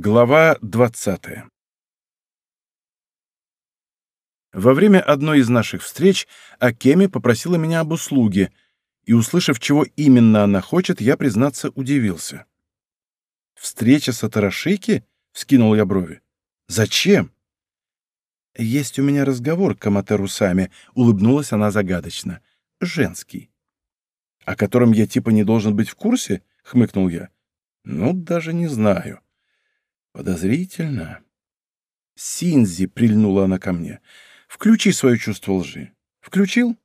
Глава 20 Во время одной из наших встреч Акеми попросила меня об услуге, и, услышав, чего именно она хочет, я, признаться, удивился. «Встреча с Атарашики?» — вскинул я брови. «Зачем?» «Есть у меня разговор, Каматеру Сами», — улыбнулась она загадочно. «Женский». «О котором я типа не должен быть в курсе?» — хмыкнул я. «Ну, даже не знаю». Подозрительно. Синзи, прильнула она ко мне. Включи свое чувство лжи. Включил?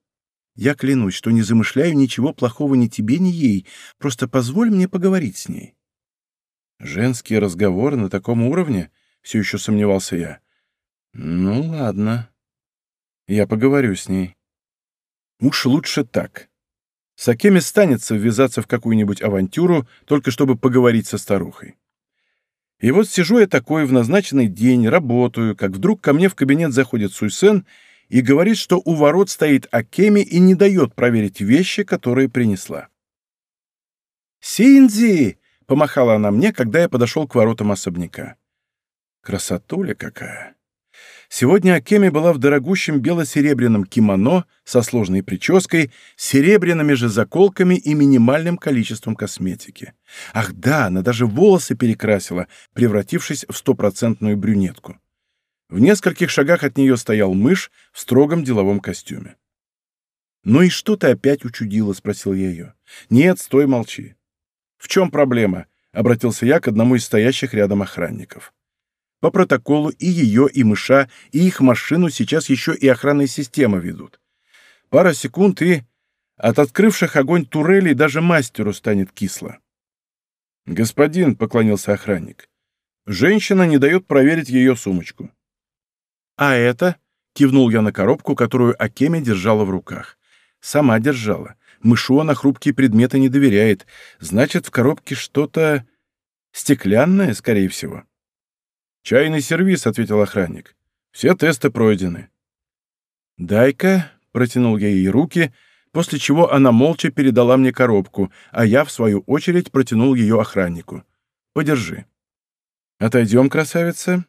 Я клянусь, что не замышляю ничего плохого ни тебе, ни ей. Просто позволь мне поговорить с ней. Женские разговоры на таком уровне? Все еще сомневался я. Ну, ладно. Я поговорю с ней. Уж лучше так. Сакеми станется ввязаться в какую-нибудь авантюру, только чтобы поговорить со старухой. И вот сижу я такой в назначенный день, работаю, как вдруг ко мне в кабинет заходит Суйсен и говорит, что у ворот стоит Акеми и не дает проверить вещи, которые принесла. «Синзи!» — помахала она мне, когда я подошел к воротам особняка. Красотуля какая! Сегодня Акеми была в дорогущем бело-серебряном кимоно со сложной прической, серебряными же заколками и минимальным количеством косметики. Ах да, она даже волосы перекрасила, превратившись в стопроцентную брюнетку. В нескольких шагах от нее стоял мышь в строгом деловом костюме. «Ну и что ты опять учудила?» — спросил я ее. «Нет, стой, молчи». «В чем проблема?» — обратился я к одному из стоящих рядом охранников. По протоколу и ее, и мыша, и их машину сейчас еще и охранные системы ведут. Пара секунд и... От открывших огонь турелей даже мастеру станет кисло. «Господин», — поклонился охранник, — «женщина не дает проверить ее сумочку». «А это?» — кивнул я на коробку, которую Акеми держала в руках. «Сама держала. Мышу она хрупкие предметы не доверяет. Значит, в коробке что-то... стеклянное, скорее всего». «Чайный сервис», — ответил охранник. «Все тесты пройдены». «Дай-ка», — протянул я ей руки, после чего она молча передала мне коробку, а я, в свою очередь, протянул ее охраннику. «Подержи». «Отойдем, красавица».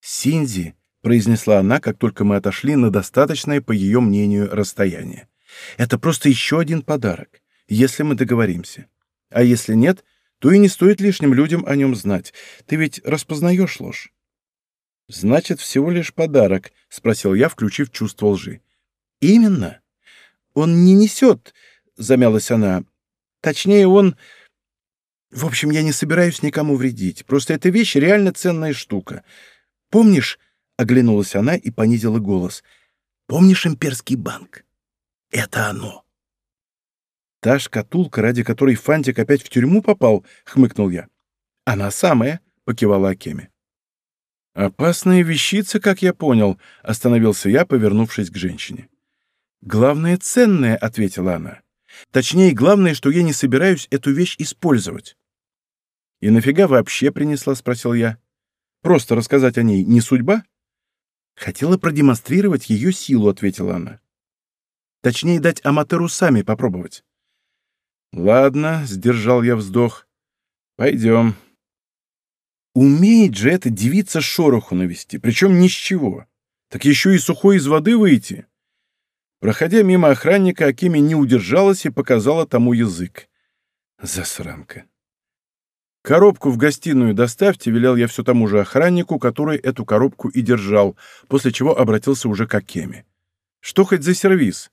«Синзи», — произнесла она, как только мы отошли на достаточное, по ее мнению, расстояние. «Это просто еще один подарок, если мы договоримся. А если нет, то и не стоит лишним людям о нем знать. Ты ведь распознаешь ложь. «Значит, всего лишь подарок», — спросил я, включив чувство лжи. «Именно. Он не несет», — замялась она. «Точнее, он...» «В общем, я не собираюсь никому вредить. Просто эта вещь реально ценная штука. Помнишь...» — оглянулась она и понизила голос. «Помнишь имперский банк? Это оно». «Та шкатулка, ради которой Фантик опять в тюрьму попал?» — хмыкнул я. «Она самая», — покивала Акеми. «Опасная вещица, как я понял», — остановился я, повернувшись к женщине. «Главное, ценное», — ответила она. «Точнее, главное, что я не собираюсь эту вещь использовать». «И нафига вообще принесла?» — спросил я. «Просто рассказать о ней не судьба?» «Хотела продемонстрировать ее силу», — ответила она. «Точнее, дать аматору сами попробовать». «Ладно», — сдержал я вздох. «Пойдем». Умеет же эта девица шороху навести, причем ни с чего. Так еще и сухой из воды выйти. Проходя мимо охранника, Акими не удержалась и показала тому язык. Засранка. «Коробку в гостиную доставьте», — велел я все тому же охраннику, который эту коробку и держал, после чего обратился уже к Акеме. «Что хоть за сервис?»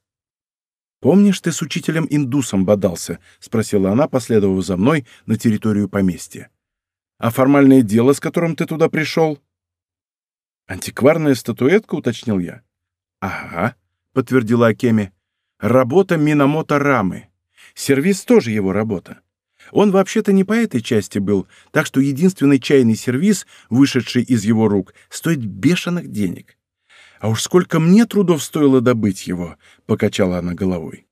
«Помнишь, ты с учителем-индусом бодался?» — спросила она, последовав за мной на территорию поместья. «А формальное дело, с которым ты туда пришел?» «Антикварная статуэтка?» — уточнил я. «Ага», — подтвердила Акеми. «Работа Минамото Рамы. Сервис тоже его работа. Он вообще-то не по этой части был, так что единственный чайный сервис, вышедший из его рук, стоит бешеных денег. А уж сколько мне трудов стоило добыть его, — покачала она головой.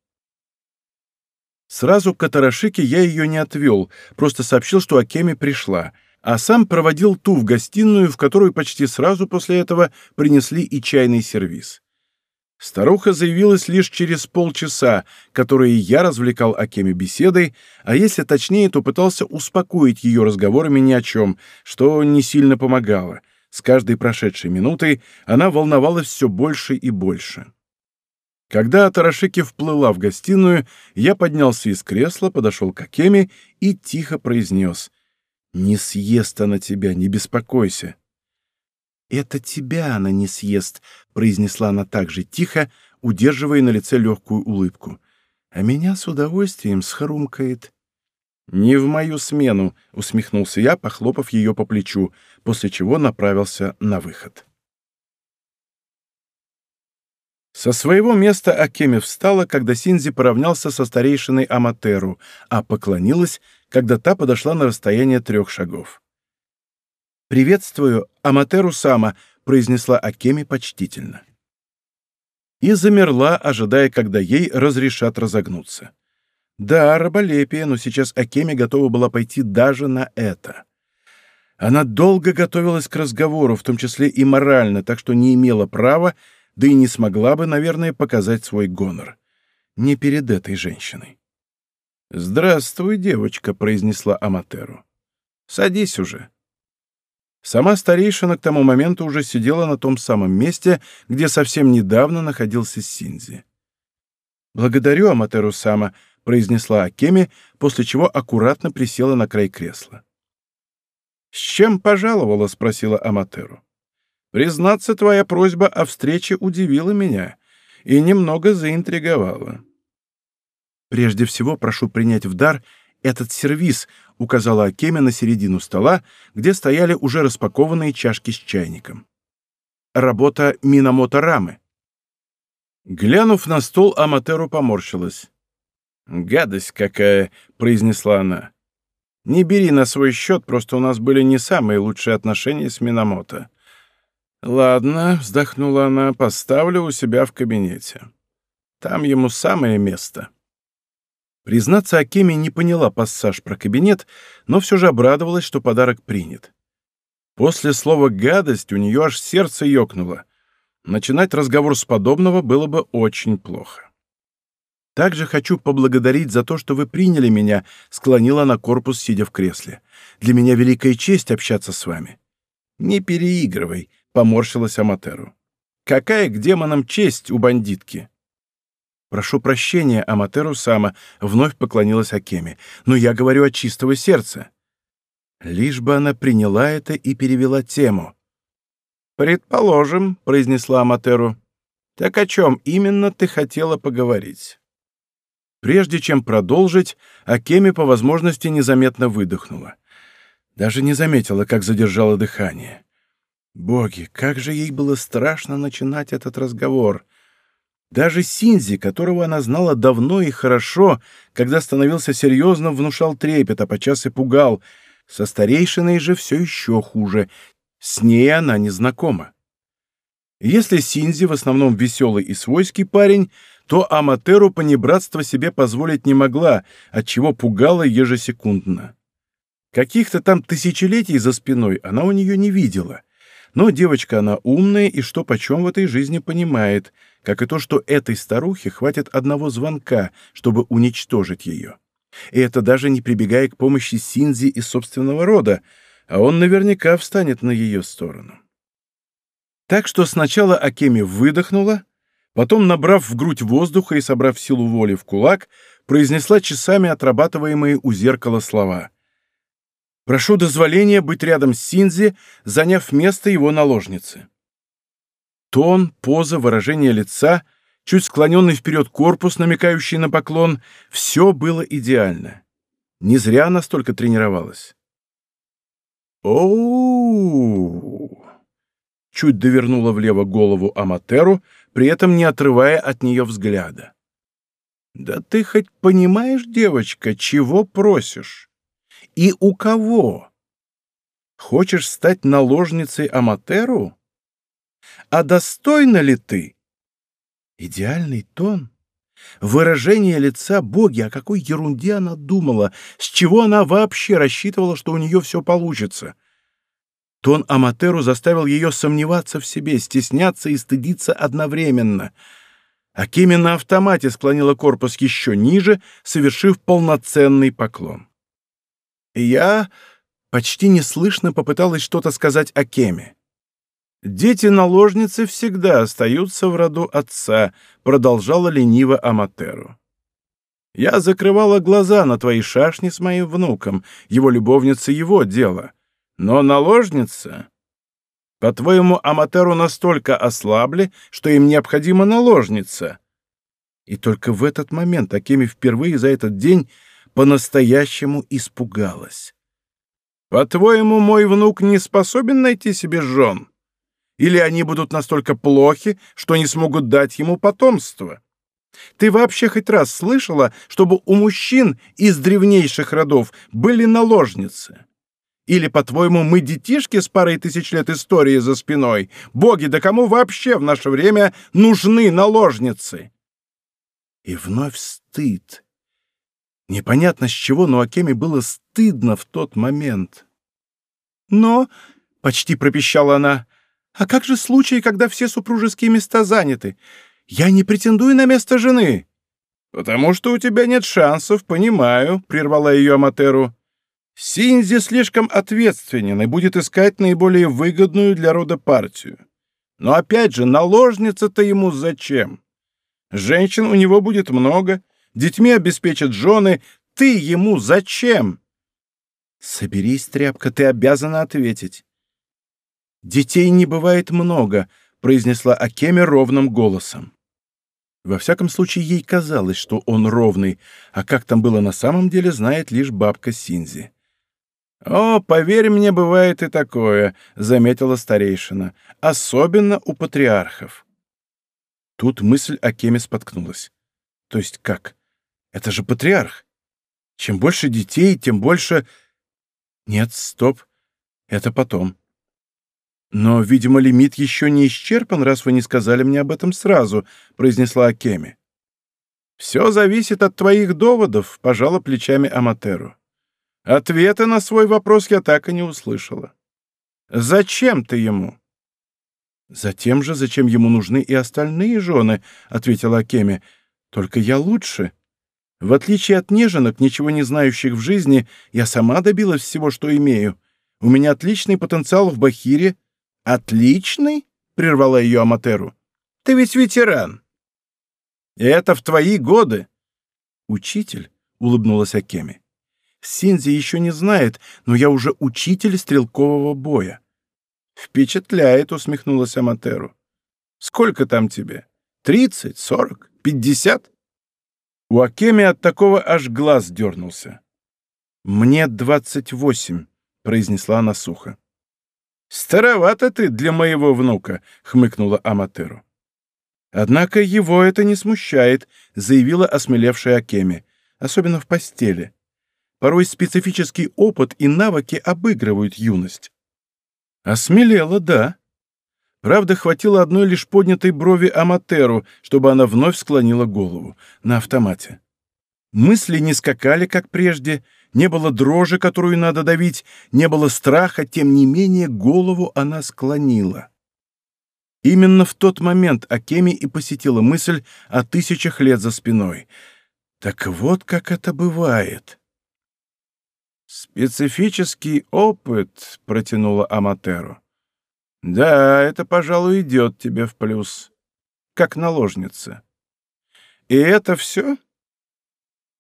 Сразу к Катарашике я ее не отвел, просто сообщил, что Акеми пришла, а сам проводил ту в гостиную, в которую почти сразу после этого принесли и чайный сервиз. Старуха заявилась лишь через полчаса, которые я развлекал Акеми беседой, а если точнее, то пытался успокоить ее разговорами ни о чем, что не сильно помогало. С каждой прошедшей минутой она волновалась все больше и больше. Когда Тарашики вплыла в гостиную, я поднялся из кресла, подошел к Акеме и тихо произнес «Не съест она тебя, не беспокойся». «Это тебя она не съест», — произнесла она так же тихо, удерживая на лице легкую улыбку. «А меня с удовольствием схрумкает». «Не в мою смену», — усмехнулся я, похлопав ее по плечу, после чего направился на выход. Со своего места Акеми встала, когда Синзи поравнялся со старейшиной Аматеру, а поклонилась, когда та подошла на расстояние трех шагов. «Приветствую, Аматеру Сама», — произнесла Акеми почтительно. И замерла, ожидая, когда ей разрешат разогнуться. Да, раболепие, но сейчас Акеми готова была пойти даже на это. Она долго готовилась к разговору, в том числе и морально, так что не имела права, да и не смогла бы, наверное, показать свой гонор. Не перед этой женщиной. «Здравствуй, девочка», — произнесла Аматеру. «Садись уже». Сама старейшина к тому моменту уже сидела на том самом месте, где совсем недавно находился Синзи. «Благодарю, Аматеру Сама», — произнесла Акеми, после чего аккуратно присела на край кресла. «С чем пожаловала?» — спросила Аматеру. «Признаться, твоя просьба о встрече удивила меня и немного заинтриговала». «Прежде всего прошу принять в дар этот сервиз», — указала Акеми на середину стола, где стояли уже распакованные чашки с чайником. «Работа Минамото Рамы». Глянув на стол, Аматеру поморщилась. «Гадость какая!» — произнесла она. «Не бери на свой счет, просто у нас были не самые лучшие отношения с Минамото». «Ладно», — вздохнула она, — «поставлю у себя в кабинете. Там ему самое место». Признаться, Акеми не поняла пассаж про кабинет, но все же обрадовалась, что подарок принят. После слова «гадость» у нее аж сердце ёкнуло. Начинать разговор с подобного было бы очень плохо. «Также хочу поблагодарить за то, что вы приняли меня», — склонила на корпус, сидя в кресле. «Для меня великая честь общаться с вами». «Не переигрывай», — поморщилась Аматеру. «Какая к демонам честь у бандитки?» «Прошу прощения, Аматеру Сама», — вновь поклонилась Акеме, «но я говорю от чистого сердца». Лишь бы она приняла это и перевела тему. «Предположим», — произнесла Аматеру. «Так о чем именно ты хотела поговорить?» Прежде чем продолжить, Акеми по возможности незаметно выдохнула. Даже не заметила, как задержала дыхание. Боги, как же ей было страшно начинать этот разговор — даже Синзи, которого она знала давно и хорошо, когда становился серьезным, внушал трепет, а подчас и пугал. Со старейшиной же все еще хуже. С ней она не знакома. Если Синзи в основном веселый и свойский парень, то Аматеру понебратство себе позволить не могла, отчего пугала ежесекундно. Каких-то там тысячелетий за спиной она у нее не видела. Но девочка она умная и что почем в этой жизни понимает — как и то, что этой старухе хватит одного звонка, чтобы уничтожить ее. И это даже не прибегая к помощи Синзи из собственного рода, а он наверняка встанет на ее сторону. Так что сначала Акеми выдохнула, потом, набрав в грудь воздуха и собрав силу воли в кулак, произнесла часами отрабатываемые у зеркала слова. «Прошу дозволения быть рядом с Синзи, заняв место его наложницы». Тон, поза, выражение лица, чуть склоненный вперед корпус, намекающий на поклон — все было идеально. Не зря она столько тренировалась. оу Чуть довернула влево голову Аматеру, при этом не отрывая от нее взгляда. «Да ты хоть понимаешь, девочка, чего просишь? И у кого? Хочешь стать наложницей Аматеру?» а достойна ли ты? Идеальный тон, выражение лица боги, о какой ерунде она думала, с чего она вообще рассчитывала, что у нее все получится. Тон Аматеру заставил ее сомневаться в себе, стесняться и стыдиться одновременно. Акими на автомате склонила корпус еще ниже, совершив полноценный поклон. Я почти неслышно попыталась что-то сказать Акеме. «Дети-наложницы всегда остаются в роду отца», — продолжала лениво Аматеру. «Я закрывала глаза на твои шашни с моим внуком, его любовница — его дело. Но наложница...» По-твоему, Аматеру настолько ослабли, что им необходима наложница?» И только в этот момент Акеми впервые за этот день по-настоящему испугалась. «По-твоему, мой внук не способен найти себе жен? Или они будут настолько плохи, что не смогут дать ему потомство?» Ты вообще хоть раз слышала, чтобы у мужчин из древнейших родов были наложницы? Или, по-твоему, мы детишки с парой тысяч лет истории за спиной? Боги, да кому вообще в наше время нужны наложницы?» И вновь стыд. Непонятно с чего, но Акеме было стыдно в тот момент. «Но», — почти пропищала она, — «а как же случаи, когда все супружеские места заняты? Я не претендую на место жены». «Потому что у тебя нет шансов, понимаю», — прервала ее Аматеру. Синзи слишком ответственен и будет искать наиболее выгодную для рода партию. Но опять же, наложница-то ему зачем? Женщин у него будет много, детьми обеспечат жены. Ты ему зачем? Соберись, тряпка, ты обязана ответить. Детей не бывает много, произнесла Акеме ровным голосом. Во всяком случае, ей казалось, что он ровный, а как там было на самом деле, знает лишь бабка Синзи. «О, поверь мне, бывает и такое», — заметила старейшина, — «особенно у патриархов». Тут мысль о Кеме споткнулась. То есть как? Это же патриарх. Чем больше детей, тем больше... Нет, стоп. Это потом. Но, видимо, лимит еще не исчерпан, раз вы не сказали мне об этом сразу, произнесла Акеми. Все зависит от твоих доводов, пожала плечами Аматеру. Ответа на свой вопрос я так и не услышала. Зачем ты ему? Затем же, зачем ему нужны и остальные жены, ответила Акеми. Только я лучше. В отличие от неженок, ничего не знающих в жизни, я сама добилась всего, что имею. У меня отличный потенциал в Бахире. Отличный? прервала ее Аматеру. Ты ведь ветеран. Это в твои годы. Учитель, улыбнулась Акеми. Синзи еще не знает, но я уже учитель стрелкового боя. Впечатляет, усмехнулась Аматеру. Сколько там тебе? Тридцать, сорок, пятьдесят? У Акеми от такого аж глаз дернулся. «Мне двадцать восемь», — произнесла она сухо. «Старовато ты для моего внука», — хмыкнула Аматеру. Однако его это не смущает, заявила осмелевшая Акеми, особенно в постели. Порой специфический опыт и навыки обыгрывают юность. Осмелела, да. Правда, хватило одной лишь поднятой брови Аматеру, чтобы она вновь склонила голову на автомате. Мысли не скакали, как прежде, не было дрожи, которую надо давить, не было страха, тем не менее голову она склонила. Именно в тот момент Акеми и посетила мысль о тысячах лет за спиной. Так вот как это бывает. «Специфический опыт», — протянула Аматеру. «Да, это, пожалуй, идет тебе в плюс, как наложница. И это все?»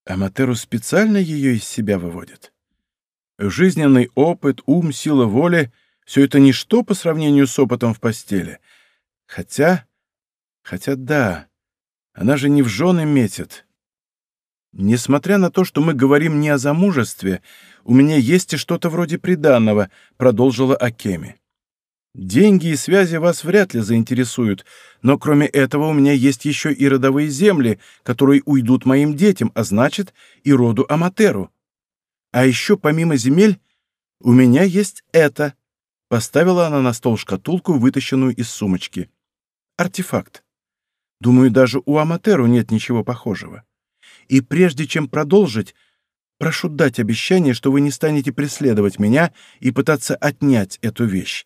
Аматеру специально ее из себя выводит. Жизненный опыт, ум, сила воли — все это ничто по сравнению с опытом в постели. Хотя... Хотя да, она же не в жены метит. Несмотря на то, что мы говорим не о замужестве, у меня есть и что-то вроде приданного», — продолжила Акеми. «Деньги и связи вас вряд ли заинтересуют, но кроме этого у меня есть еще и родовые земли, которые уйдут моим детям, а значит, и роду Аматеру. А еще помимо земель у меня есть это». Поставила она на стол шкатулку, вытащенную из сумочки. «Артефакт. Думаю, даже у Аматеру нет ничего похожего. И прежде чем продолжить, Прошу дать обещание, что вы не станете преследовать меня и пытаться отнять эту вещь.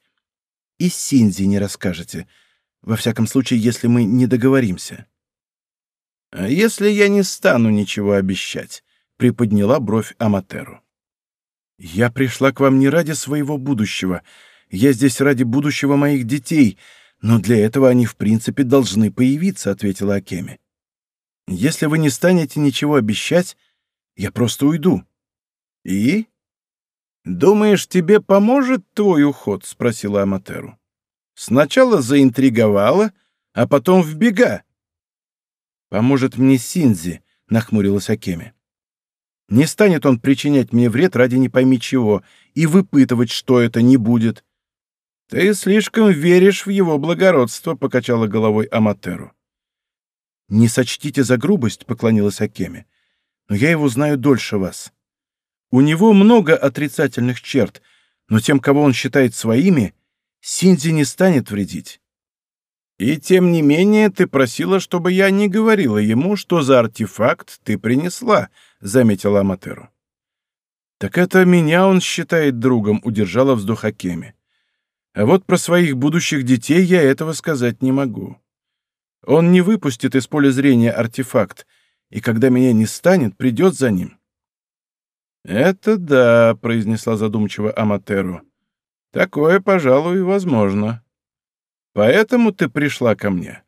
И Синзи не расскажете. Во всяком случае, если мы не договоримся. «А «Если я не стану ничего обещать», — приподняла бровь Аматеру. «Я пришла к вам не ради своего будущего. Я здесь ради будущего моих детей, но для этого они в принципе должны появиться», — ответила Акеми. «Если вы не станете ничего обещать, я просто уйду». «И?» «Думаешь, тебе поможет твой уход?» — спросила Аматеру. «Сначала заинтриговала, а потом в бега». «Поможет мне Синзи», — нахмурилась Акеми. «Не станет он причинять мне вред ради не пойми чего и выпытывать, что это не будет». «Ты слишком веришь в его благородство», — покачала головой Аматеру. «Не сочтите за грубость», — поклонилась Акеми, — «но я его знаю дольше вас. У него много отрицательных черт, но тем, кого он считает своими, Синди не станет вредить. И тем не менее ты просила, чтобы я не говорила ему, что за артефакт ты принесла, заметила Аматеру. Так это меня он считает другом, удержала вздох Акеми. А вот про своих будущих детей я этого сказать не могу. Он не выпустит из поля зрения артефакт, и когда меня не станет, придет за ним. «Это да», — произнесла задумчиво Аматеру. «Такое, пожалуй, возможно. Поэтому ты пришла ко мне.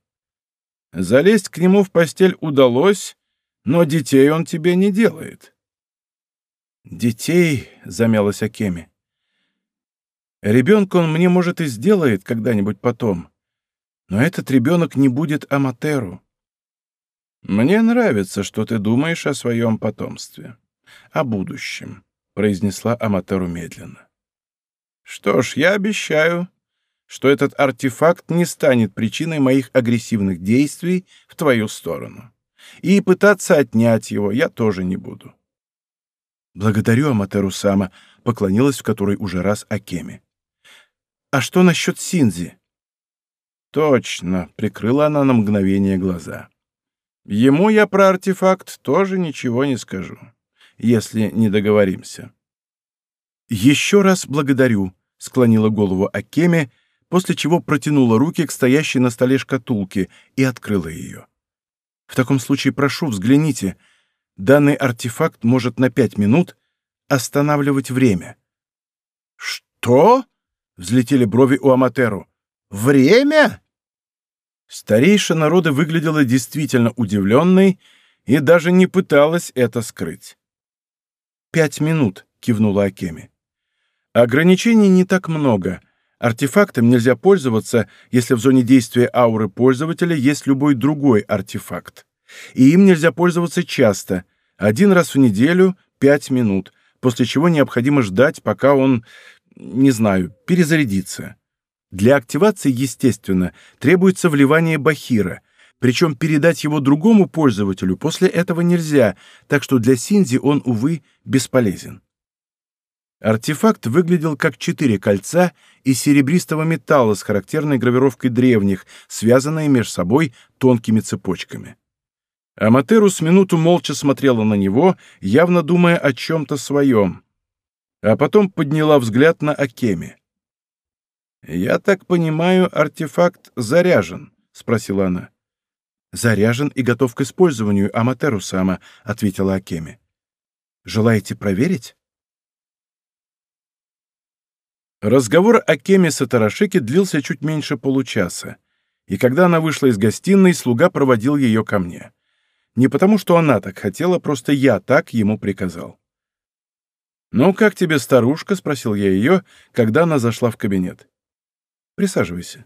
Залезть к нему в постель удалось, но детей он тебе не делает». «Детей», — замялась Акеми. «Ребенка он мне, может, и сделает когда-нибудь потом, но этот ребенок не будет Аматеру». «Мне нравится, что ты думаешь о своем потомстве» о будущем», — произнесла Аматеру медленно. «Что ж, я обещаю, что этот артефакт не станет причиной моих агрессивных действий в твою сторону. И пытаться отнять его я тоже не буду». «Благодарю, Аматеру Сама», — поклонилась в которой уже раз Акеме. «А что насчет Синзи?» «Точно», — прикрыла она на мгновение глаза. «Ему я про артефакт тоже ничего не скажу если не договоримся. «Еще раз благодарю», — склонила голову Акеме, после чего протянула руки к стоящей на столе шкатулке и открыла ее. «В таком случае прошу, взгляните. Данный артефакт может на пять минут останавливать время». «Что?» — взлетели брови у Аматеру. «Время?» Старейшая народа выглядела действительно удивленной и даже не пыталась это скрыть. «Пять минут», — кивнула Акеми. «Ограничений не так много. Артефактом нельзя пользоваться, если в зоне действия ауры пользователя есть любой другой артефакт. И им нельзя пользоваться часто, один раз в неделю, пять минут, после чего необходимо ждать, пока он, не знаю, перезарядится. Для активации, естественно, требуется вливание бахира, причем передать его другому пользователю после этого нельзя, так что для Синзи он, увы, бесполезен. Артефакт выглядел как четыре кольца из серебристого металла с характерной гравировкой древних, связанные между собой тонкими цепочками. Аматеру с минуту молча смотрела на него, явно думая о чем-то своем, а потом подняла взгляд на Акеми. «Я так понимаю, артефакт заряжен?» — спросила она. «Заряжен и готов к использованию, Аматеру-сама», — ответила Акеми. «Желаете проверить?» Разговор Акеми с Атарашики длился чуть меньше получаса, и когда она вышла из гостиной, слуга проводил ее ко мне. Не потому, что она так хотела, просто я так ему приказал. «Ну, как тебе, старушка?» — спросил я ее, когда она зашла в кабинет. «Присаживайся».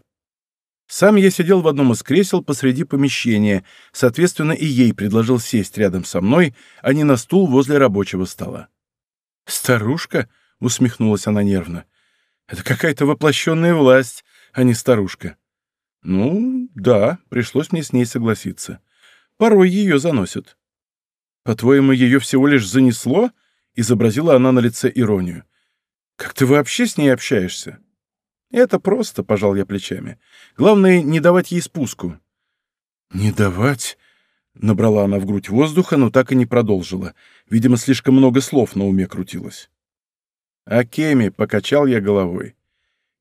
Сам я сидел в одном из кресел посреди помещения, соответственно, и ей предложил сесть рядом со мной, а не на стул возле рабочего стола. «Старушка?» — усмехнулась она нервно. «Это какая-то воплощенная власть, а не старушка». «Ну, да, пришлось мне с ней согласиться. Порой ее заносят». «По-твоему, ее всего лишь занесло?» — изобразила она на лице иронию. «Как ты вообще с ней общаешься?» «Это просто», — пожал я плечами. «Главное, не давать ей спуску». «Не давать?» — набрала она в грудь воздуха, но так и не продолжила. Видимо, слишком много слов на уме крутилось. «Акеми», — покачал я головой.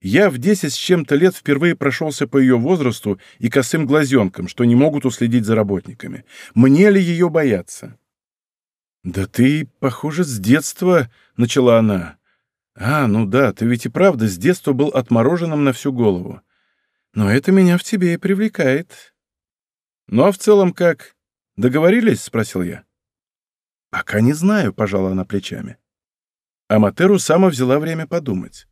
Я в десять с чем-то лет впервые прошелся по ее возрасту и косым глазенкам, что не могут уследить за работниками. Мне ли ее бояться? «Да ты, похоже, с детства...» — начала она. «А, ну да, ты ведь и правда с детства был отмороженным на всю голову. Но это меня в тебе и привлекает». «Ну а в целом как? Договорились?» — спросил я. «Пока не знаю», — пожала она плечами. Аматеру сама взяла время подумать.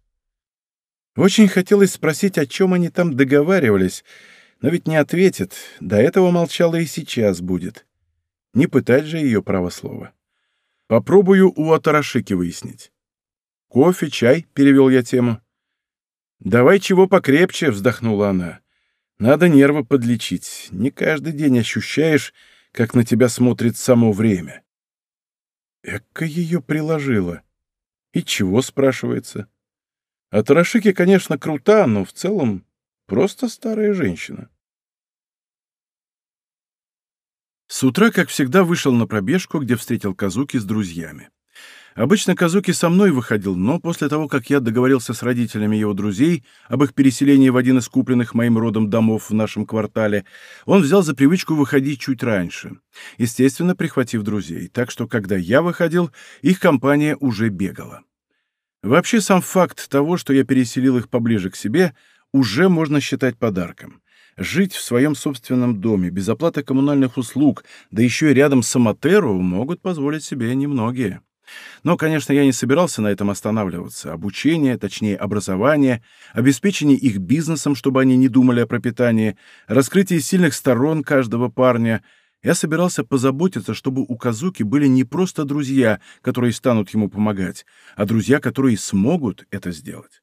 Очень хотелось спросить, о чем они там договаривались, но ведь не ответит. До этого молчала и сейчас будет. Не пытать же ее право слова. Попробую у Атарашики выяснить. «Кофе, чай?» — перевел я тему. «Давай чего покрепче», — вздохнула она. «Надо нервы подлечить. Не каждый день ощущаешь, как на тебя смотрит само время». Эка ее приложила. И чего, спрашивается? А Тарашики, конечно, крута, но в целом просто старая женщина. С утра, как всегда, вышел на пробежку, где встретил Казуки с друзьями. Обычно Казуки со мной выходил, но после того, как я договорился с родителями его друзей об их переселении в один из купленных моим родом домов в нашем квартале, он взял за привычку выходить чуть раньше, естественно, прихватив друзей, так что, когда я выходил, их компания уже бегала. Вообще сам факт того, что я переселил их поближе к себе, уже можно считать подарком. Жить в своем собственном доме, без оплаты коммунальных услуг, да еще и рядом с Аматеру, могут позволить себе немногие. Но, конечно, я не собирался на этом останавливаться. Обучение, точнее образование, обеспечение их бизнесом, чтобы они не думали о пропитании, раскрытие сильных сторон каждого парня — я собирался позаботиться, чтобы у Казуки были не просто друзья, которые станут ему помогать, а друзья, которые смогут это сделать.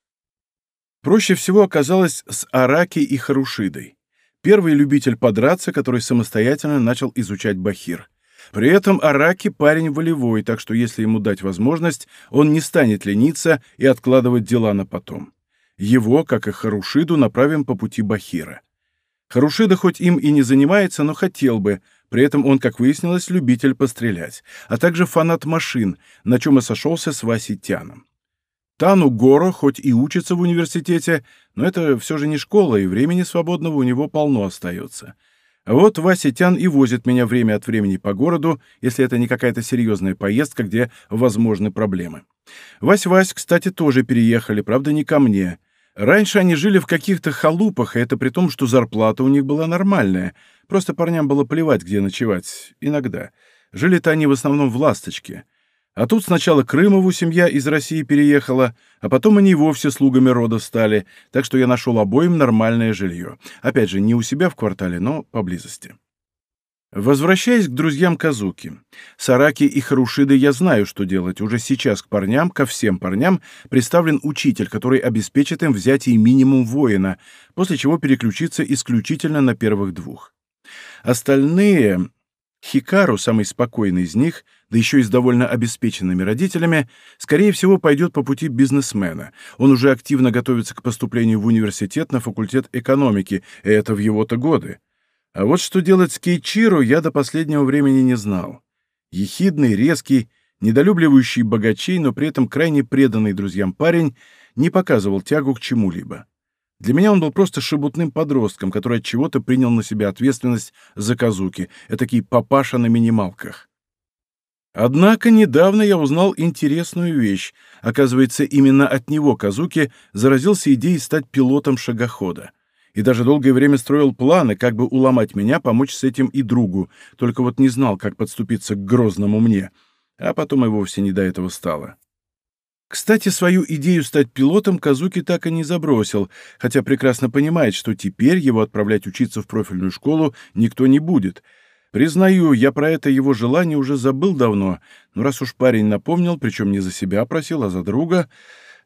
Проще всего оказалось с Араки и Харушидой. Первый любитель подраться, который самостоятельно начал изучать бахир. При этом Араки парень волевой, так что если ему дать возможность, он не станет лениться и откладывать дела на потом. Его, как и Харушиду, направим по пути Бахира. Харушида хоть им и не занимается, но хотел бы, при этом он, как выяснилось, любитель пострелять, а также фанат машин, на чем и сошелся с Васей Тяном. Тану Горо хоть и учится в университете, но это все же не школа, и времени свободного у него полно остается. Вот Вася Тян и возит меня время от времени по городу, если это не какая-то серьезная поездка, где возможны проблемы. Вась-Вась, кстати, тоже переехали, правда, не ко мне. Раньше они жили в каких-то халупах, и это при том, что зарплата у них была нормальная. Просто парням было плевать, где ночевать. Иногда. Жили-то они в основном в «Ласточке». А тут сначала Крымову семья из России переехала, а потом они вовсе слугами рода стали, так что я нашел обоим нормальное жилье. Опять же, не у себя в квартале, но поблизости. Возвращаясь к друзьям Казуки. Сараки и Харушиды я знаю, что делать. Уже сейчас к парням, ко всем парням, представлен учитель, который обеспечит им взятие минимум воина, после чего переключиться исключительно на первых двух. Остальные... Хикару, самый спокойный из них, да еще и с довольно обеспеченными родителями, скорее всего, пойдет по пути бизнесмена. Он уже активно готовится к поступлению в университет на факультет экономики, и это в его-то годы. А вот что делать с Кейчиро я до последнего времени не знал. Ехидный, резкий, недолюбливающий богачей, но при этом крайне преданный друзьям парень не показывал тягу к чему-либо. Для меня он был просто шебутным подростком, который от чего-то принял на себя ответственность за Казуки, этакий папаша на минималках. Однако недавно я узнал интересную вещь. Оказывается, именно от него Казуки заразился идеей стать пилотом шагохода и даже долгое время строил планы, как бы уломать меня, помочь с этим и другу, только вот не знал, как подступиться к грозному мне, а потом и вовсе не до этого стало. Кстати, свою идею стать пилотом Казуки так и не забросил, хотя прекрасно понимает, что теперь его отправлять учиться в профильную школу никто не будет. Признаю, я про это его желание уже забыл давно, но раз уж парень напомнил, причем не за себя просил, а за друга,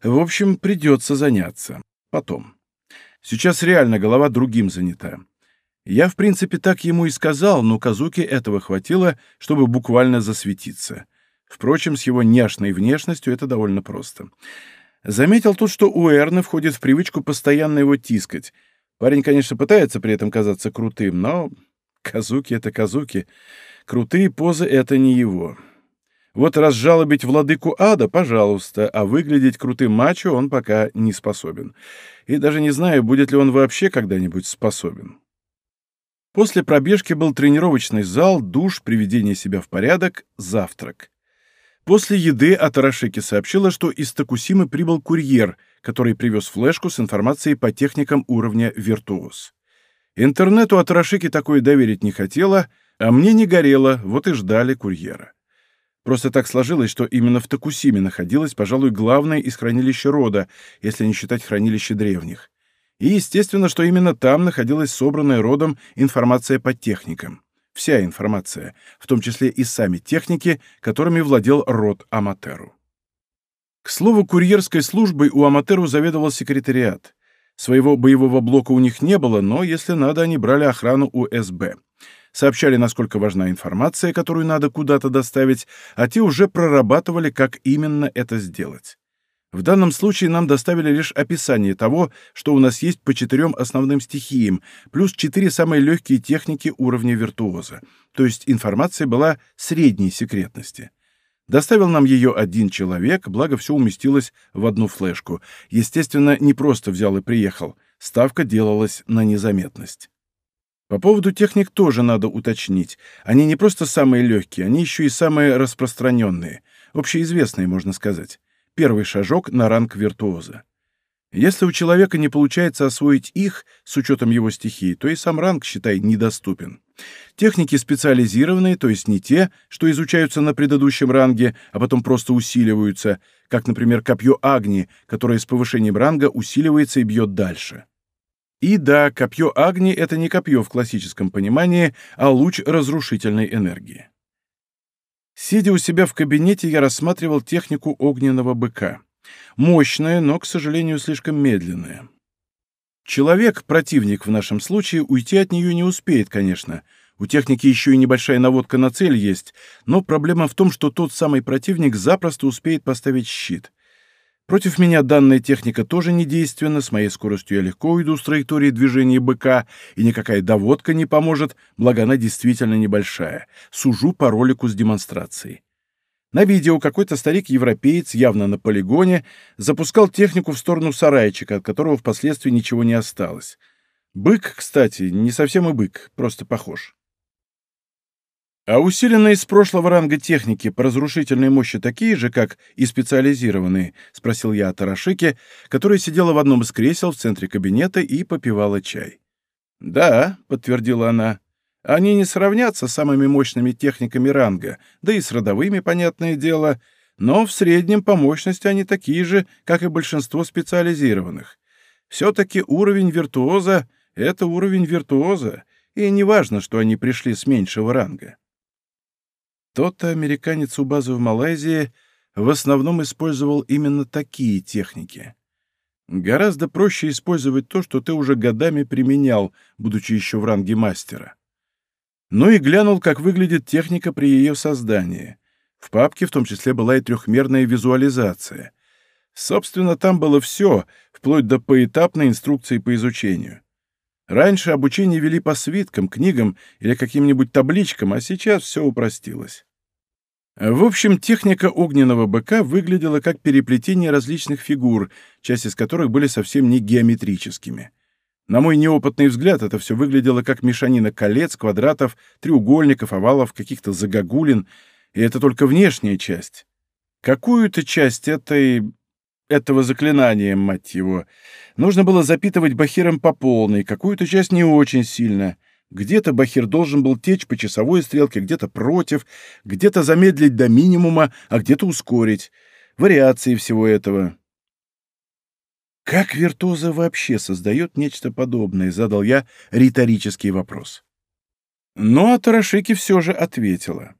в общем, придется заняться. Потом. Сейчас реально голова другим занята. Я, в принципе, так ему и сказал, но Казуке этого хватило, чтобы буквально засветиться. Впрочем, с его няшной внешностью это довольно просто. Заметил тут, что у Эрны входит в привычку постоянно его тискать. Парень, конечно, пытается при этом казаться крутым, но Казуки — это Казуки. Крутые позы — это не его. Вот разжалобить владыку ада, пожалуйста, а выглядеть крутым мачо он пока не способен. И даже не знаю, будет ли он вообще когда-нибудь способен. После пробежки был тренировочный зал, душ, приведение себя в порядок, завтрак. После еды Атарашики сообщила, что из Токусимы прибыл курьер, который привез флешку с информацией по техникам уровня «Виртуоз». Интернету Атарашики такое доверить не хотела, а мне не горело, вот и ждали курьера. Просто так сложилось, что именно в Токусиме находилось, пожалуй, главное из хранилища рода, если не считать хранилище древних. И естественно, что именно там находилась собранная родом информация по техникам. Вся информация, в том числе и сами техники, которыми владел род Аматеру. К слову, курьерской службой у Аматеру заведовал секретариат. Своего боевого блока у них не было, но, если надо, они брали охрану у СБ. Сообщали, насколько важна информация, которую надо куда-то доставить, а те уже прорабатывали, как именно это сделать. В данном случае нам доставили лишь описание того, что у нас есть по четырем основным стихиям, плюс четыре самые легкие техники уровня виртуоза, то есть информация была средней секретности. Доставил нам ее один человек, благо все уместилось в одну флешку. Естественно, не просто взял и приехал. Ставка делалась на незаметность. По поводу техник тоже надо уточнить. Они не просто самые легкие, они еще и самые распространенные, общеизвестные, можно сказать первый шажок на ранг виртуоза. Если у человека не получается освоить их с учетом его стихии, то и сам ранг, считай, недоступен. Техники специализированные, то есть не те, что изучаются на предыдущем ранге, а потом просто усиливаются, как, например, копье Агни, которое с повышением ранга усиливается и бьет дальше. И да, копье Агни — это не копье в классическом понимании, а луч разрушительной энергии. Сидя у себя в кабинете, я рассматривал технику огненного быка. Мощная, но, к сожалению, слишком медленная. Человек, противник в нашем случае, уйти от нее не успеет, конечно. У техники еще и небольшая наводка на цель есть, но проблема в том, что тот самый противник запросто успеет поставить щит. Против меня данная техника тоже недейственна, с моей скоростью я легко уйду с траектории движения быка, и никакая доводка не поможет, благо она действительно небольшая. Сужу по ролику с демонстрацией. На видео какой-то старик-европеец, явно на полигоне, запускал технику в сторону сарайчика, от которого впоследствии ничего не осталось. Бык, кстати, не совсем и бык, просто похож. А усиленные из прошлого ранга техники по разрушительной мощи такие же, как и специализированные? — спросил я о Тарашике, которая сидела в одном из кресел в центре кабинета и попивала чай. — Да, — подтвердила она, — они не сравнятся с самыми мощными техниками ранга, да и с родовыми, понятное дело, но в среднем по мощности они такие же, как и большинство специализированных. Все-таки уровень виртуоза — это уровень виртуоза, и не важно, что они пришли с меньшего ранга. Тот американец у базы в Малайзии в основном использовал именно такие техники. Гораздо проще использовать то, что ты уже годами применял, будучи еще в ранге мастера. Ну и глянул, как выглядит техника при ее создании. В папке в том числе была и трехмерная визуализация. Собственно, там было все, вплоть до поэтапной инструкции по изучению. Раньше обучение вели по свиткам, книгам или каким-нибудь табличкам, а сейчас все упростилось. В общем, техника огненного быка выглядела как переплетение различных фигур, часть из которых были совсем не геометрическими. На мой неопытный взгляд, это все выглядело как мешанина колец, квадратов, треугольников, овалов, каких-то загогулин, и это только внешняя часть. Какую-то часть этой... этого заклинания, мать его, нужно было запитывать бахиром по полной, какую-то часть не очень сильно — где-то Бахир должен был течь по часовой стрелке, где-то против, где-то замедлить до минимума, а где-то ускорить. Вариации всего этого. «Как виртуоза вообще создает нечто подобное?» — задал я риторический вопрос. Но а Тарашики все же ответила.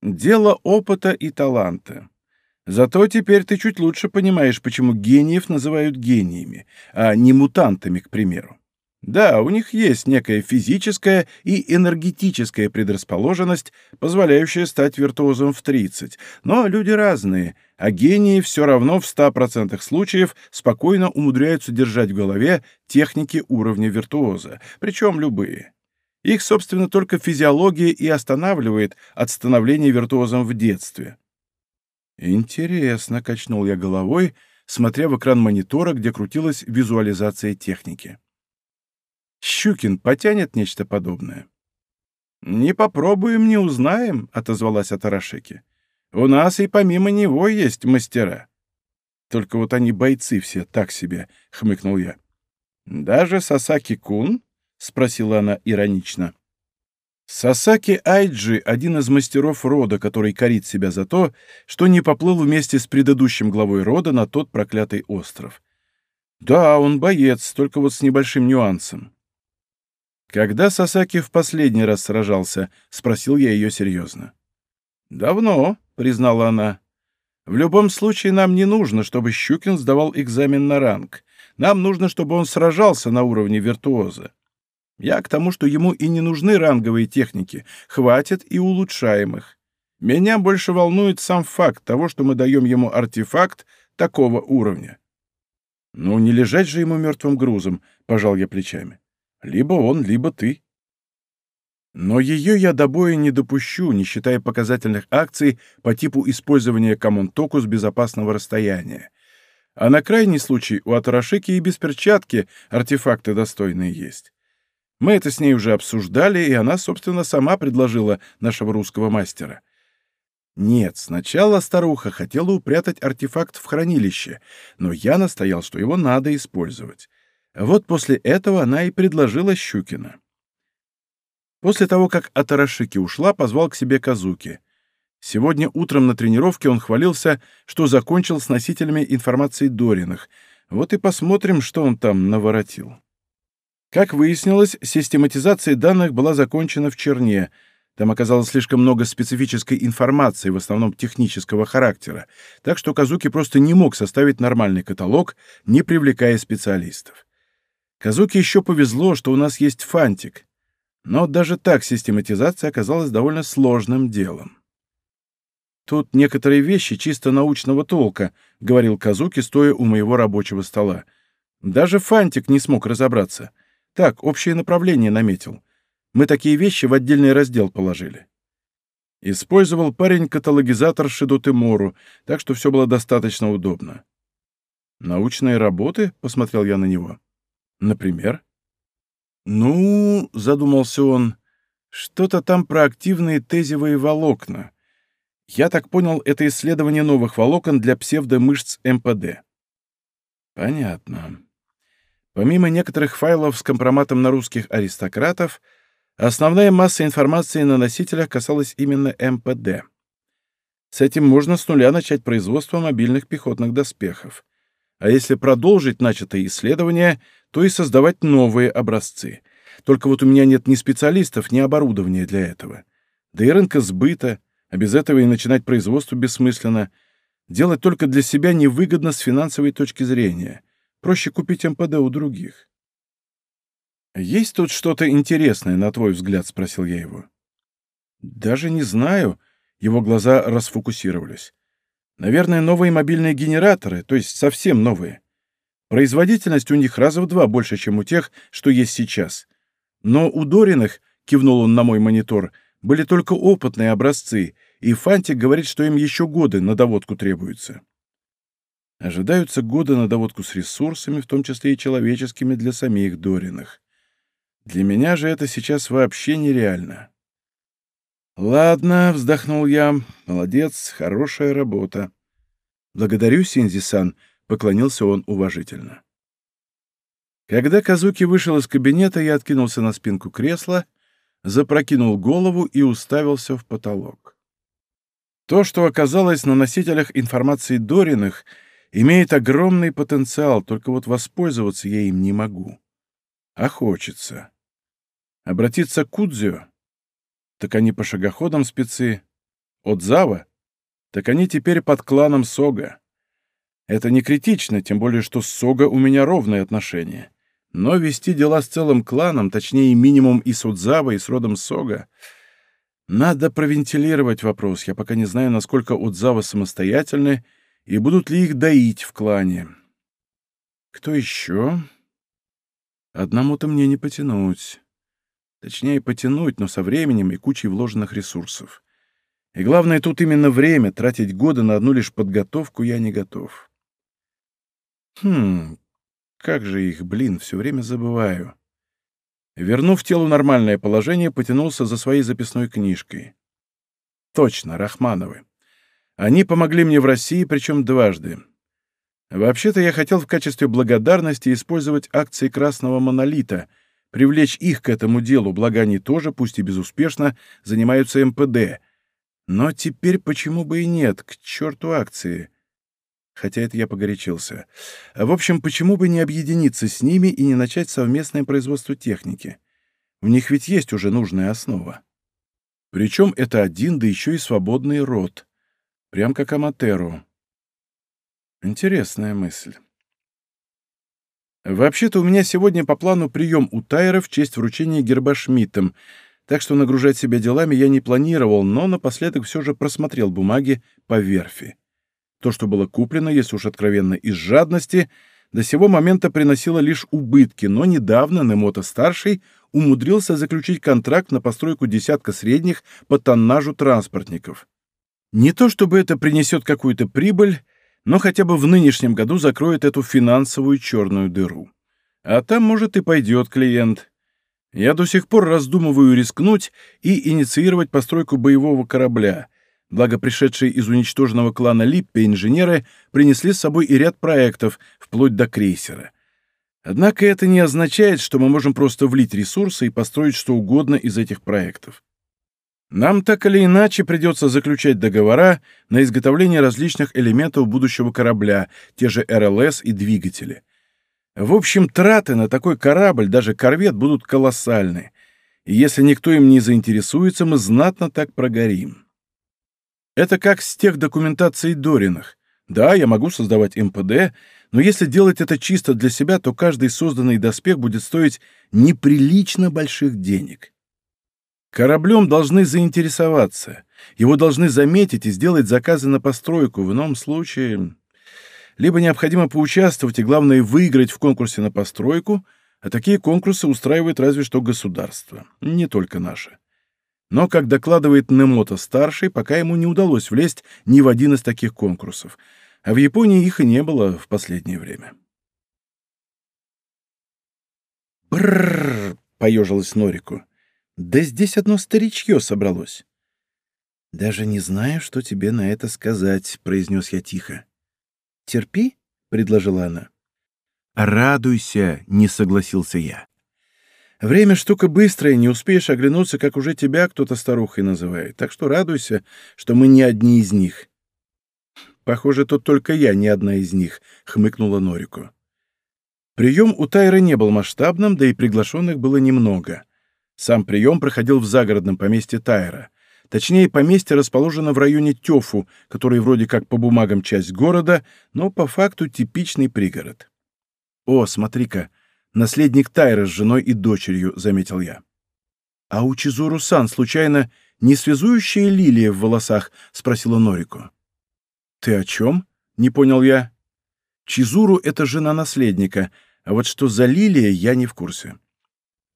«Дело опыта и таланта. Зато теперь ты чуть лучше понимаешь, почему гениев называют гениями, а не мутантами, к примеру. Да, у них есть некая физическая и энергетическая предрасположенность, позволяющая стать виртуозом в 30, но люди разные, а гении все равно в 100% случаев спокойно умудряются держать в голове техники уровня виртуоза, причем любые. Их, собственно, только физиология и останавливает от становления виртуозом в детстве. Интересно, качнул я головой, смотря в экран монитора, где крутилась визуализация техники. Щукин потянет нечто подобное. «Не попробуем, не узнаем», — отозвалась Атарашеки. «У нас и помимо него есть мастера». «Только вот они бойцы все, так себе», — хмыкнул я. «Даже Сасаки-кун?» — спросила она иронично. Сасаки Айджи — один из мастеров рода, который корит себя за то, что не поплыл вместе с предыдущим главой рода на тот проклятый остров. Да, он боец, только вот с небольшим нюансом. «Когда Сасаки в последний раз сражался?» — спросил я ее серьезно. «Давно», — признала она. «В любом случае нам не нужно, чтобы Щукин сдавал экзамен на ранг. Нам нужно, чтобы он сражался на уровне виртуоза. Я к тому, что ему и не нужны ранговые техники, хватит и улучшаемых. Меня больше волнует сам факт того, что мы даем ему артефакт такого уровня. Ну, не лежать же ему мертвым грузом, пожал я плечами. Либо он, либо ты. Но ее я до боя не допущу, не считая показательных акций по типу использования камонтоку с безопасного расстояния. А на крайний случай у Атарашики и без перчатки артефакты достойные есть. Мы это с ней уже обсуждали, и она, собственно, сама предложила нашего русского мастера. Нет, сначала старуха хотела упрятать артефакт в хранилище, но я настоял, что его надо использовать. Вот после этого она и предложила Щукина. После того, как Атарашики ушла, позвал к себе Казуки. Сегодня утром на тренировке он хвалился, что закончил с носителями информации Дориных. Вот и посмотрим, что он там наворотил. Как выяснилось, систематизация данных была закончена в Черне. Там оказалось слишком много специфической информации, в основном технического характера, так что Казуки просто не мог составить нормальный каталог, не привлекая специалистов. Казуки еще повезло, что у нас есть фантик. Но даже так систематизация оказалась довольно сложным делом. «Тут некоторые вещи чисто научного толка», — говорил Казуки, стоя у моего рабочего стола. «Даже фантик не смог разобраться. Так, общее направление наметил. Мы такие вещи в отдельный раздел положили. Использовал парень каталогизатор Шидоты Мору, так что все было достаточно удобно. «Научные работы?» — посмотрел я на него. «Например?» «Ну, — задумался он, — что-то там про активные тезевые волокна. Я так понял, это исследование новых волокон для псевдомышц МПД». «Понятно. Помимо некоторых файлов с компроматом на русских аристократов, основная масса информации на носителях касалась именно МПД. С этим можно с нуля начать производство мобильных пехотных доспехов. А если продолжить начатое исследование, то и создавать новые образцы. Только вот у меня нет ни специалистов, ни оборудования для этого. Да и рынка сбыта, а без этого и начинать производство бессмысленно. Делать только для себя невыгодно с финансовой точки зрения. Проще купить МПД у других. «Есть тут что-то интересное, на твой взгляд?» — спросил я его. «Даже не знаю». Его глаза расфокусировались. «Наверное, новые мобильные генераторы, то есть совсем новые. Производительность у них раза в два больше, чем у тех, что есть сейчас. Но у Дориных, — кивнул он на мой монитор, — были только опытные образцы, и Фантик говорит, что им еще годы на доводку требуются. Ожидаются годы на доводку с ресурсами, в том числе и человеческими для самих Дориных. Для меня же это сейчас вообще нереально. «Ладно», — вздохнул я, — «молодец, хорошая работа». «Благодарю, Синзи-сан», — поклонился он уважительно. Когда Казуки вышел из кабинета, я откинулся на спинку кресла, запрокинул голову и уставился в потолок. То, что оказалось на носителях информации Дориных — имеет огромный потенциал, только вот воспользоваться я им не могу. А хочется. Обратиться к Кудзио? Так они по шагоходам спецы. Отзава? Так они теперь под кланом Сога. Это не критично, тем более, что с Сога у меня ровные отношения. Но вести дела с целым кланом, точнее, минимум и с Удзава, и с родом Сога, надо провентилировать вопрос. Я пока не знаю, насколько Удзава самостоятельны, и будут ли их доить в клане. Кто еще? Одному-то мне не потянуть. Точнее, потянуть, но со временем и кучей вложенных ресурсов. И главное, тут именно время, тратить годы на одну лишь подготовку я не готов. Хм, как же их, блин, все время забываю. Вернув телу нормальное положение, потянулся за своей записной книжкой. Точно, Рахмановы. Они помогли мне в России, причем дважды. Вообще-то я хотел в качестве благодарности использовать акции Красного Монолита, привлечь их к этому делу, благо они тоже, пусть и безуспешно, занимаются МПД. Но теперь почему бы и нет, к черту акции. Хотя это я погорячился. В общем, почему бы не объединиться с ними и не начать совместное производство техники? У них ведь есть уже нужная основа. Причем это один, да еще и свободный род. Прям как Аматеру. Интересная мысль. Вообще-то у меня сегодня по плану прием у Тайра в честь вручения герба Шмидтом, так что нагружать себя делами я не планировал, но напоследок все же просмотрел бумаги по верфи. То, что было куплено, если уж откровенно, из жадности, до сего момента приносило лишь убытки, но недавно Немота-старший умудрился заключить контракт на постройку десятка средних по тоннажу транспортников. Не то чтобы это принесет какую-то прибыль, но хотя бы в нынешнем году закроет эту финансовую черную дыру. А там, может, и пойдет клиент. Я до сих пор раздумываю рискнуть и инициировать постройку боевого корабля — Благо, пришедшие из уничтоженного клана Липпе инженеры принесли с собой и ряд проектов, вплоть до крейсера. Однако это не означает, что мы можем просто влить ресурсы и построить что угодно из этих проектов. Нам так или иначе придется заключать договора на изготовление различных элементов будущего корабля, те же РЛС и двигатели. В общем, траты на такой корабль, даже корвет, будут колоссальны. И если никто им не заинтересуется, мы знатно так прогорим. Это как с тех документаций Дориных. Да, я могу создавать МПД, но если делать это чисто для себя, то каждый созданный доспех будет стоить неприлично больших денег. Кораблем должны заинтересоваться, его должны заметить и сделать заказы на постройку. В ином случае либо необходимо поучаствовать и, главное, выиграть в конкурсе на постройку, а такие конкурсы устраивает разве что государство, не только наше. Но, как докладывает Немото-старший, пока ему не удалось влезть ни в один из таких конкурсов, а в Японии их и не было в последнее время. «Брррр!» — поежилась Норику. «Да здесь одно старичье собралось». «Даже не знаю, что тебе на это сказать», — произнес я тихо. «Терпи», — предложила она. «Радуйся», — не согласился я. Время штука быстрая, не успеешь оглянуться, как уже тебя кто-то старухой называет. Так что радуйся, что мы не одни из них. Похоже, тут только я не одна из них, хмыкнула Норику. Прием у Тайры не был масштабным, да и приглашенных было немного. Сам прием проходил в загородном поместье Тайра. Точнее, поместье расположено в районе Тёфу, который вроде как по бумагам часть города, но по факту типичный пригород. О, смотри-ка, наследник Тайра с женой и дочерью», — заметил я. «А у Чизуру-сан, случайно, не связующая лилия в волосах?» — спросила Норико. «Ты о чем?» — не понял я. «Чизуру — это жена наследника, а вот что за лилия, я не в курсе».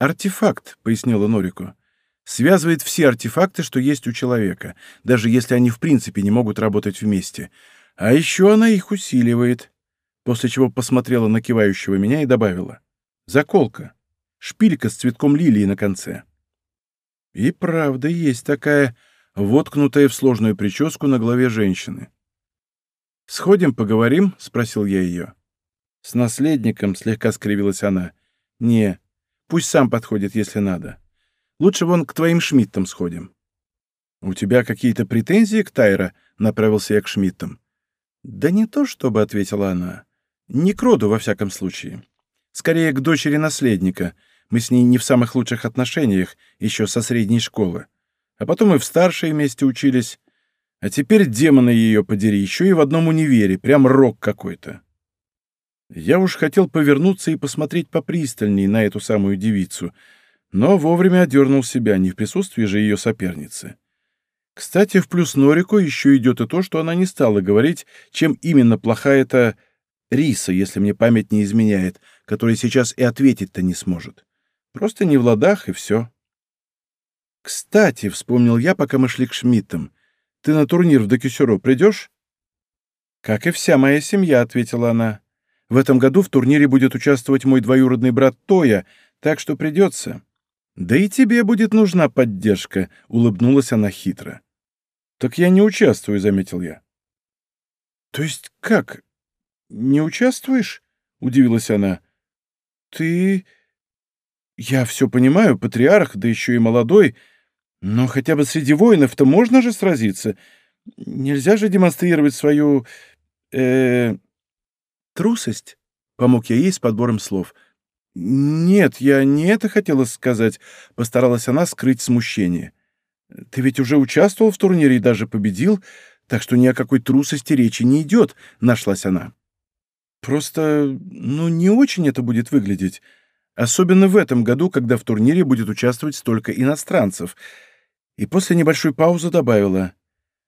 «Артефакт», — пояснила Норико. «Связывает все артефакты, что есть у человека, даже если они в принципе не могут работать вместе. А еще она их усиливает». После чего посмотрела на кивающего меня и добавила. Заколка. Шпилька с цветком лилии на конце. И правда есть такая, воткнутая в сложную прическу на голове женщины. «Сходим, поговорим?» — спросил я ее. С наследником слегка скривилась она. «Не, пусть сам подходит, если надо. Лучше вон к твоим Шмидтам сходим». «У тебя какие-то претензии к Тайра?» — направился я к Шмидтам. «Да не то чтобы», — ответила она. «Не к роду, во всяком случае. Скорее, к дочери наследника. Мы с ней не в самых лучших отношениях, еще со средней школы. А потом и в старшей вместе учились. А теперь демона ее подери, еще и в одном универе, прям рок какой-то. Я уж хотел повернуться и посмотреть попристальней на эту самую девицу, но вовремя одернул себя, не в присутствии же ее соперницы. Кстати, в плюс Норику еще идет и то, что она не стала говорить, чем именно плоха эта Риса, если мне память не изменяет, который сейчас и ответить-то не сможет. Просто не в ладах, и все. Кстати, вспомнил я, пока мы шли к Шмидтам, ты на турнир в Докюсюро придешь?» «Как и вся моя семья», — ответила она. «В этом году в турнире будет участвовать мой двоюродный брат Тоя, так что придется». «Да и тебе будет нужна поддержка», — улыбнулась она хитро. «Так я не участвую», — заметил я. «То есть как? Не участвуешь?» — удивилась она. «Ты...» «Я все понимаю, патриарх, да еще и молодой, но хотя бы среди воинов-то можно же сразиться. Нельзя же демонстрировать свою... э «Трусость?» — помог я ей с подбором слов. «Нет, я не это хотела сказать», — постаралась она скрыть смущение. «Ты ведь уже участвовал в турнире и даже победил, так что ни о какой трусости речи не идет», — нашлась она. «Просто, ну, не очень это будет выглядеть. Особенно в этом году, когда в турнире будет участвовать столько иностранцев». И после небольшой паузы добавила,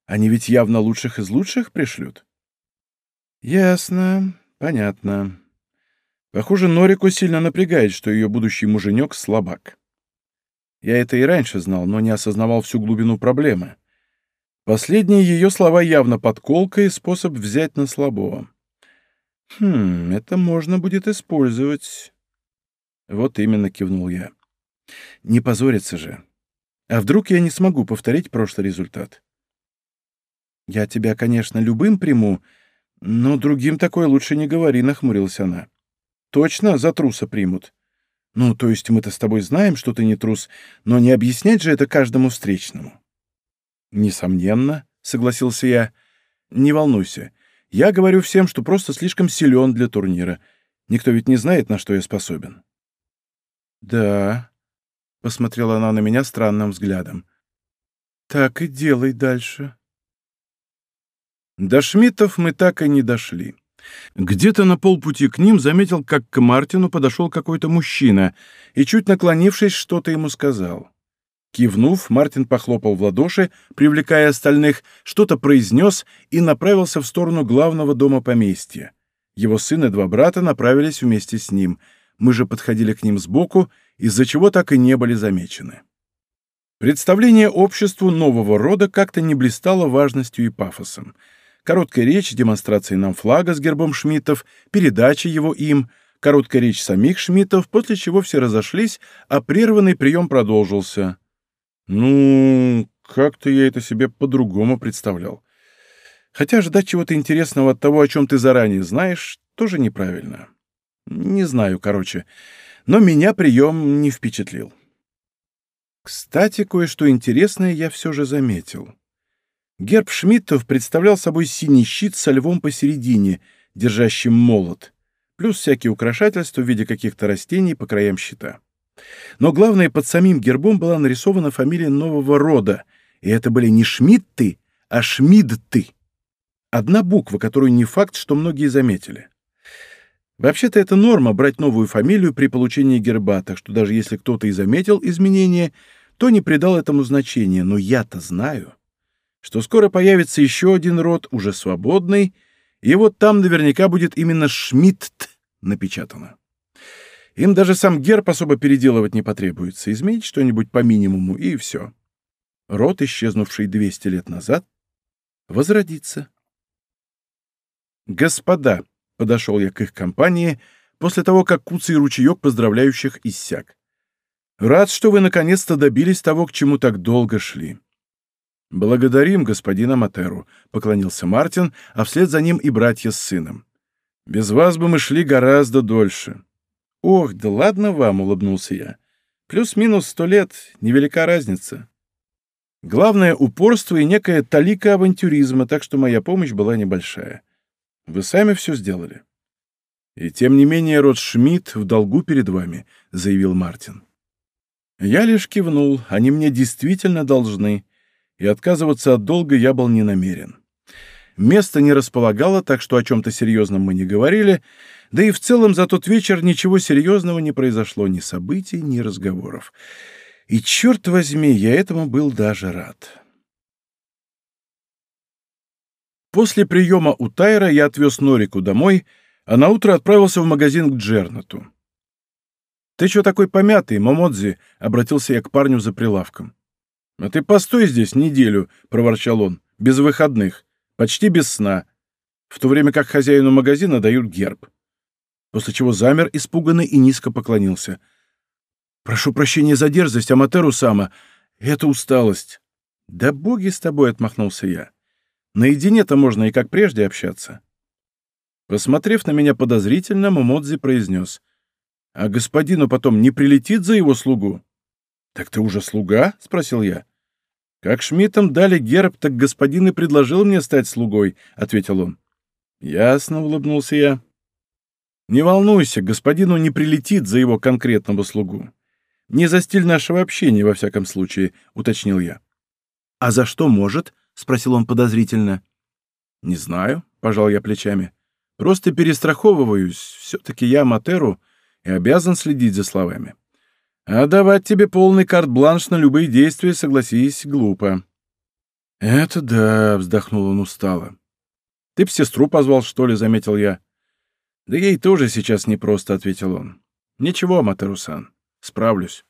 «Они ведь явно лучших из лучших пришлют». «Ясно, понятно». Похоже, Норику сильно напрягает, что ее будущий муженек — слабак. Я это и раньше знал, но не осознавал всю глубину проблемы. Последние ее слова явно подколка и способ взять на слабого. Хм, это можно будет использовать. Вот именно кивнул я. Не позориться же. А вдруг я не смогу повторить прошлый результат? Я тебя, конечно, любым приму, но другим такое лучше не говори, нахмурилась она. Точно за труса примут? Ну, то есть мы-то с тобой знаем, что ты не трус, но не объяснять же это каждому встречному. Несомненно, согласился я. Не волнуйся. Я говорю всем, что просто слишком силен для турнира. Никто ведь не знает, на что я способен. Да, посмотрела она на меня странным взглядом. Так и делай дальше. До Шмидтов мы так и не дошли. Где-то на полпути к ним заметил, как к Мартину подошел какой-то мужчина и, чуть наклонившись, что-то ему сказал. Кивнув, Мартин похлопал в ладоши, привлекая остальных, что-то произнес и направился в сторону главного дома поместья. Его сын и два брата направились вместе с ним. Мы же подходили к ним сбоку, из-за чего так и не были замечены. Представление обществу нового рода как-то не блистало важностью и пафосом — короткая речь, демонстрация нам флага с гербом Шмидтов, передача его им, короткая речь самих Шмидтов, после чего все разошлись, а прерванный прием продолжился. Ну, как-то я это себе по-другому представлял. Хотя ждать чего-то интересного от того, о чем ты заранее знаешь, тоже неправильно. Не знаю, короче. Но меня прием не впечатлил. Кстати, кое-что интересное я все же заметил. Герб Шмидтов представлял собой синий щит со львом посередине, держащим молот, плюс всякие украшательства в виде каких-то растений по краям щита. Но главное, под самим гербом была нарисована фамилия нового рода, и это были не Шмидты, а Шмидты. Одна буква, которую не факт, что многие заметили. Вообще-то это норма брать новую фамилию при получении герба, так что даже если кто-то и заметил изменения, то не придал этому значения, но я-то знаю что скоро появится еще один род, уже свободный, и вот там наверняка будет именно Шмидт напечатано. Им даже сам герб особо переделывать не потребуется, изменить что-нибудь по минимуму, и все. Род, исчезнувший 200 лет назад, возродится. «Господа», — подошел я к их компании, после того, как куцый ручеек поздравляющих иссяк. «Рад, что вы наконец-то добились того, к чему так долго шли. «Благодарим господина Матеру», — поклонился Мартин, а вслед за ним и братья с сыном. «Без вас бы мы шли гораздо дольше». «Ох, да ладно вам», — улыбнулся я. «Плюс-минус сто лет, невелика разница». Главное — упорство и некая талика авантюризма, так что моя помощь была небольшая. Вы сами все сделали. И тем не менее род Шмидт в долгу перед вами, — заявил Мартин. Я лишь кивнул, они мне действительно должны, и отказываться от долга я был не намерен. Место не располагало, так что о чем-то серьезном мы не говорили, да и в целом за тот вечер ничего серьезного не произошло, ни событий, ни разговоров. И, черт возьми, я этому был даже рад. После приема у Тайра я отвез Норику домой, а наутро отправился в магазин к Джернату. «Ты что такой помятый, Момодзи?» — обратился я к парню за прилавком. «А ты постой здесь неделю», — проворчал он. без выходных, почти без сна, в то время как хозяину магазина дают герб. После чего замер испуганный и низко поклонился. «Прошу прощения за дерзость, Аматеру-сама. Это усталость». «Да боги с тобой», — отмахнулся я. «Наедине-то можно и как прежде общаться». Посмотрев на меня подозрительно, Момодзи произнес. «А господину потом не прилетит за его слугу?» «Так ты уже слуга?» — спросил я. «Как Шмидтам дали герб, так господин и предложил мне стать слугой», — ответил он. «Ясно», — улыбнулся я. «Не волнуйся, господину не прилетит за его конкретного слугу. Не за стиль нашего общения, во всяком случае», — уточнил я. «А за что может?» — спросил он подозрительно. «Не знаю», — пожал я плечами. «Просто перестраховываюсь. Все-таки я Матеру и обязан следить за словами. А давать тебе полный карт-бланш на любые действия, согласись, глупо. Это да, вздохнул он устало. Ты б сестру позвал, что ли, заметил я. Да ей тоже сейчас непросто, ответил он. Ничего, Аматеру-сан, справлюсь.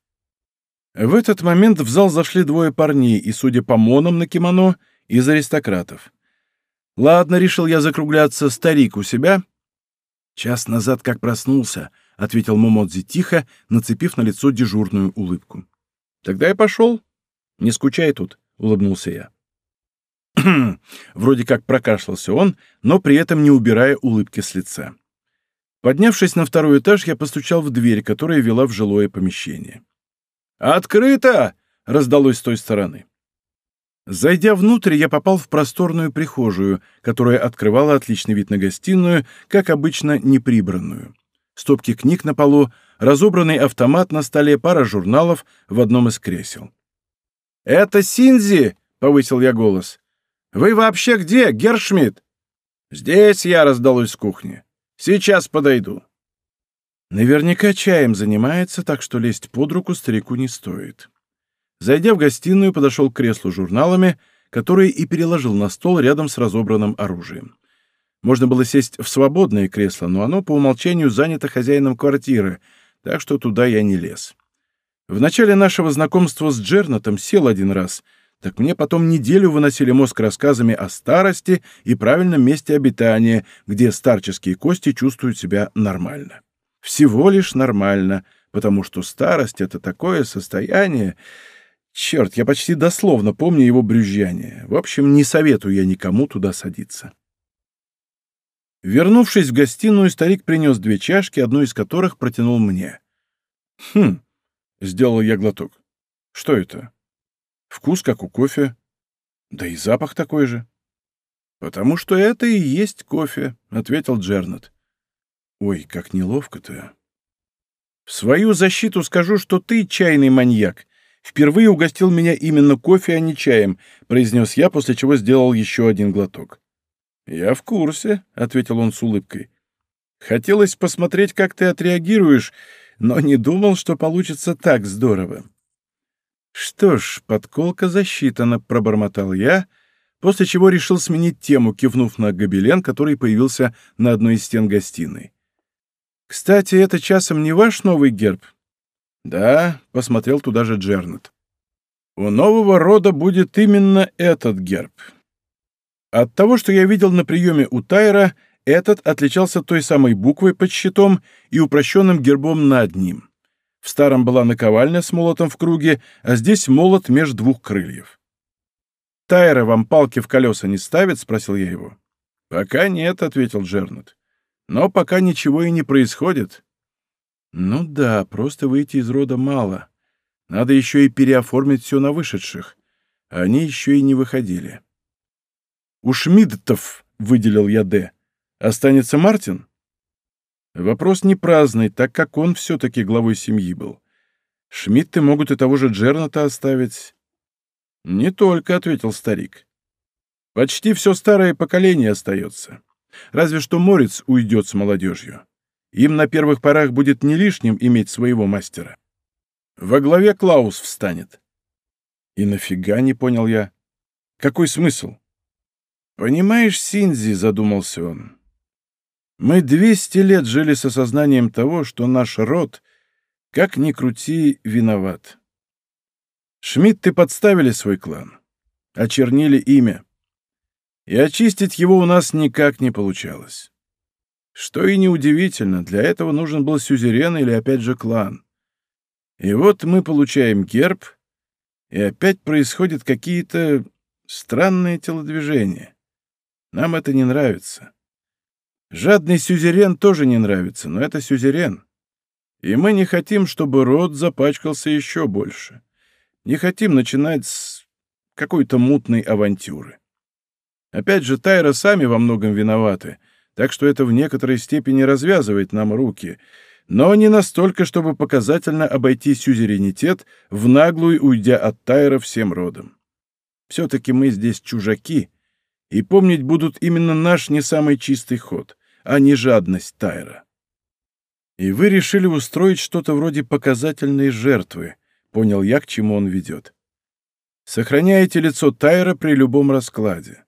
В этот момент в зал зашли двое парней, и, судя по монам на кимоно, из аристократов. Ладно, решил я закругляться, старик у себя. Час назад как проснулся, — ответил Момодзи тихо, нацепив на лицо дежурную улыбку. «Тогда я пошел. Не скучай тут», — улыбнулся я. Вроде как прокашлялся он, но при этом не убирая улыбки с лица. Поднявшись на второй этаж, я постучал в дверь, которая вела в жилое помещение. «Открыто!» — раздалось с той стороны. Зайдя внутрь, я попал в просторную прихожую, которая открывала отличный вид на гостиную, как обычно, неприбранную стопки книг на полу, разобранный автомат на столе, пара журналов в одном из кресел. «Это Синзи!» — повысил я голос. «Вы вообще где, Гершмидт?» «Здесь я раздалось с кухни. Сейчас подойду». Наверняка чаем занимается, так что лезть под руку старику не стоит. Зайдя в гостиную, подошел к креслу с журналами, которые и переложил на стол рядом с разобранным оружием. Можно было сесть в свободное кресло, но оно по умолчанию занято хозяином квартиры, так что туда я не лез. В начале нашего знакомства с Джернатом сел один раз, так мне потом неделю выносили мозг рассказами о старости и правильном месте обитания, где старческие кости чувствуют себя нормально. Всего лишь нормально, потому что старость — это такое состояние... Черт, я почти дословно помню его брюзжание. В общем, не советую я никому туда садиться. Вернувшись в гостиную, старик принес две чашки, одну из которых протянул мне. «Хм», — сделал я глоток. «Что это? Вкус, как у кофе. Да и запах такой же». «Потому что это и есть кофе», — ответил Джернет. «Ой, как неловко-то». «В свою защиту скажу, что ты чайный маньяк. Впервые угостил меня именно кофе, а не чаем», — произнес я, после чего сделал еще один глоток. «Я в курсе», — ответил он с улыбкой. «Хотелось посмотреть, как ты отреагируешь, но не думал, что получится так здорово». «Что ж, подколка засчитана», — пробормотал я, после чего решил сменить тему, кивнув на гобелен, который появился на одной из стен гостиной. «Кстати, это часом не ваш новый герб?» «Да», — посмотрел туда же Джернет. «У нового рода будет именно этот герб. От того, что я видел на приеме у Тайра, этот отличался той самой буквой под щитом и упрощенным гербом над ним. В старом была наковальня с молотом в круге, а здесь молот меж двух крыльев. «Тайра вам палки в колеса не ставит?» — спросил я его. «Пока нет», — ответил Джернет. «Но пока ничего и не происходит». «Ну да, просто выйти из рода мало. Надо еще и переоформить все на вышедших. Они еще и не выходили». У Шмидтов, выделил я Д. Останется Мартин? Вопрос не праздный, так как он все-таки главой семьи был. Шмидты могут и того же Джерната оставить. Не только, ответил старик. Почти все старое поколение остается. Разве что Морец уйдет с молодежью. Им на первых порах будет не лишним иметь своего мастера. Во главе Клаус встанет. И нафига, не понял я. Какой смысл? «Понимаешь, Синзи», — задумался он, — «мы двести лет жили с осознанием того, что наш род, как ни крути, виноват. Шмидты подставили свой клан, очернили имя. И очистить его у нас никак не получалось. Что и неудивительно, для этого нужен был сюзерен или опять же клан. И вот мы получаем герб, и опять происходят какие-то странные телодвижения. Нам это не нравится. Жадный сюзерен тоже не нравится, но это сюзерен. И мы не хотим, чтобы род запачкался еще больше. Не хотим начинать с какой-то мутной авантюры. Опять же, Тайра сами во многом виноваты — так что это в некоторой степени развязывает нам руки, но не настолько, чтобы показательно обойти сюзеренитет, в наглую уйдя от Тайра всем родом. Все-таки мы здесь чужаки, и помнить будут именно наш не самый чистый ход, а не жадность Тайра. И вы решили устроить что-то вроде показательной жертвы, понял я, к чему он ведет. Сохраняете лицо Тайра при любом раскладе.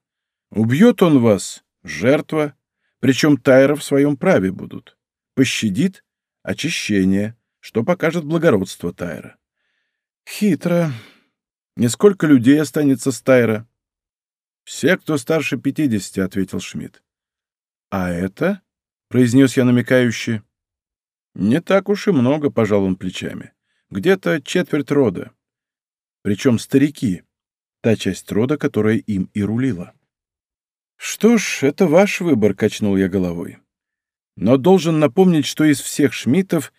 Убьет он вас — жертва, причем Тайра в своем праве будут. Пощадит — очищение, что покажет благородство Тайра. Хитро. Несколько людей останется с Тайра. Все, кто старше пятидесяти, — ответил Шмидт. А это? — произнес я намекающе. Не так уж и много, — пожал он плечами. Где-то четверть рода. Причем старики, та часть рода, которая им и рулила. «Что ж, это ваш выбор», — качнул я головой. «Но должен напомнить, что из всех Шмидтов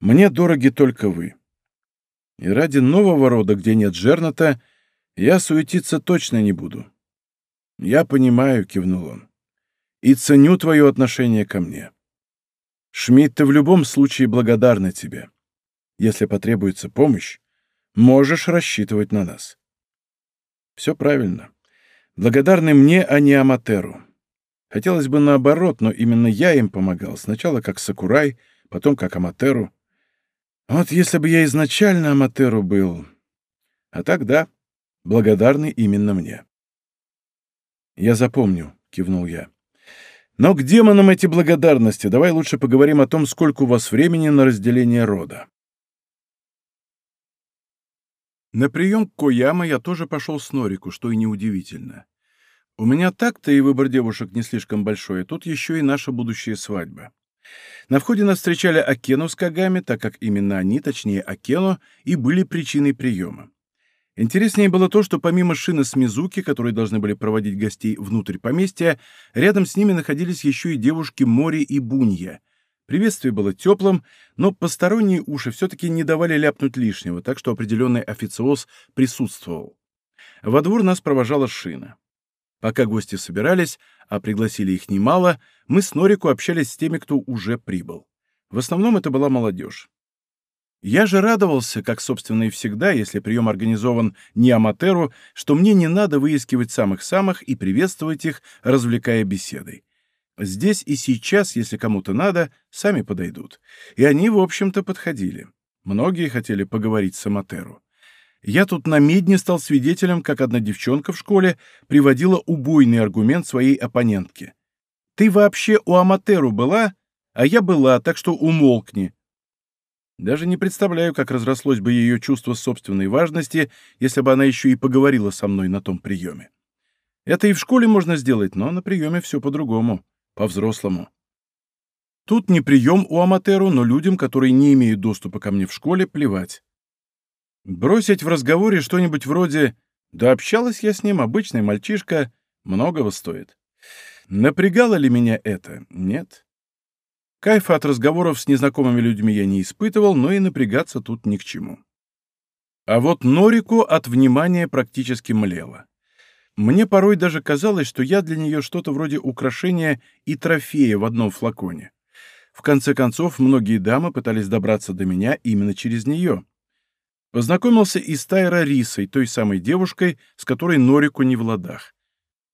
мне дороги только вы. И ради нового рода, где нет жерната, я суетиться точно не буду». «Я понимаю», — кивнул он, — «и ценю твое отношение ко мне. Шмидты в любом случае благодарны тебе. Если потребуется помощь, можешь рассчитывать на нас». «Все правильно благодарны мне, а не Аматеру. Хотелось бы наоборот, но именно я им помогал, сначала как Сакурай, потом как Аматеру. Вот если бы я изначально Аматеру был... А тогда благодарны именно мне. «Я запомню», — кивнул я. «Но к демонам эти благодарности. Давай лучше поговорим о том, сколько у вас времени на разделение рода». На прием к Кояма я тоже пошел с Норику, что и неудивительно. У меня так-то и выбор девушек не слишком большой, а тут еще и наша будущая свадьба. На входе нас встречали Акену с Кагами, так как именно они, точнее Акену, и были причиной приема. Интереснее было то, что помимо шины с Мизуки, которые должны были проводить гостей внутрь поместья, рядом с ними находились еще и девушки Мори и Бунья, Приветствие было теплым, но посторонние уши все-таки не давали ляпнуть лишнего, так что определенный официоз присутствовал. Во двор нас провожала шина. Пока гости собирались, а пригласили их немало, мы с Норику общались с теми, кто уже прибыл. В основном это была молодежь. Я же радовался, как, собственно, и всегда, если прием организован не аматеру, что мне не надо выискивать самых-самых и приветствовать их, развлекая беседой. Здесь и сейчас, если кому-то надо, сами подойдут. И они, в общем-то, подходили. Многие хотели поговорить с Аматеру. Я тут на медне стал свидетелем, как одна девчонка в школе приводила убойный аргумент своей оппонентке. «Ты вообще у Аматеру была? А я была, так что умолкни». Даже не представляю, как разрослось бы ее чувство собственной важности, если бы она еще и поговорила со мной на том приеме. Это и в школе можно сделать, но на приеме все по-другому. По-взрослому. Тут не прием у Аматеру, но людям, которые не имеют доступа ко мне в школе, плевать. Бросить в разговоре что-нибудь вроде «Да общалась я с ним, обычный мальчишка», многого стоит. Напрягало ли меня это? Нет. Кайфа от разговоров с незнакомыми людьми я не испытывал, но и напрягаться тут ни к чему. А вот Норику от внимания практически млело. Мне порой даже казалось, что я для нее что-то вроде украшения и трофея в одном флаконе. В конце концов, многие дамы пытались добраться до меня именно через нее. Познакомился и с Тайра Рисой, той самой девушкой, с которой Норику не в ладах.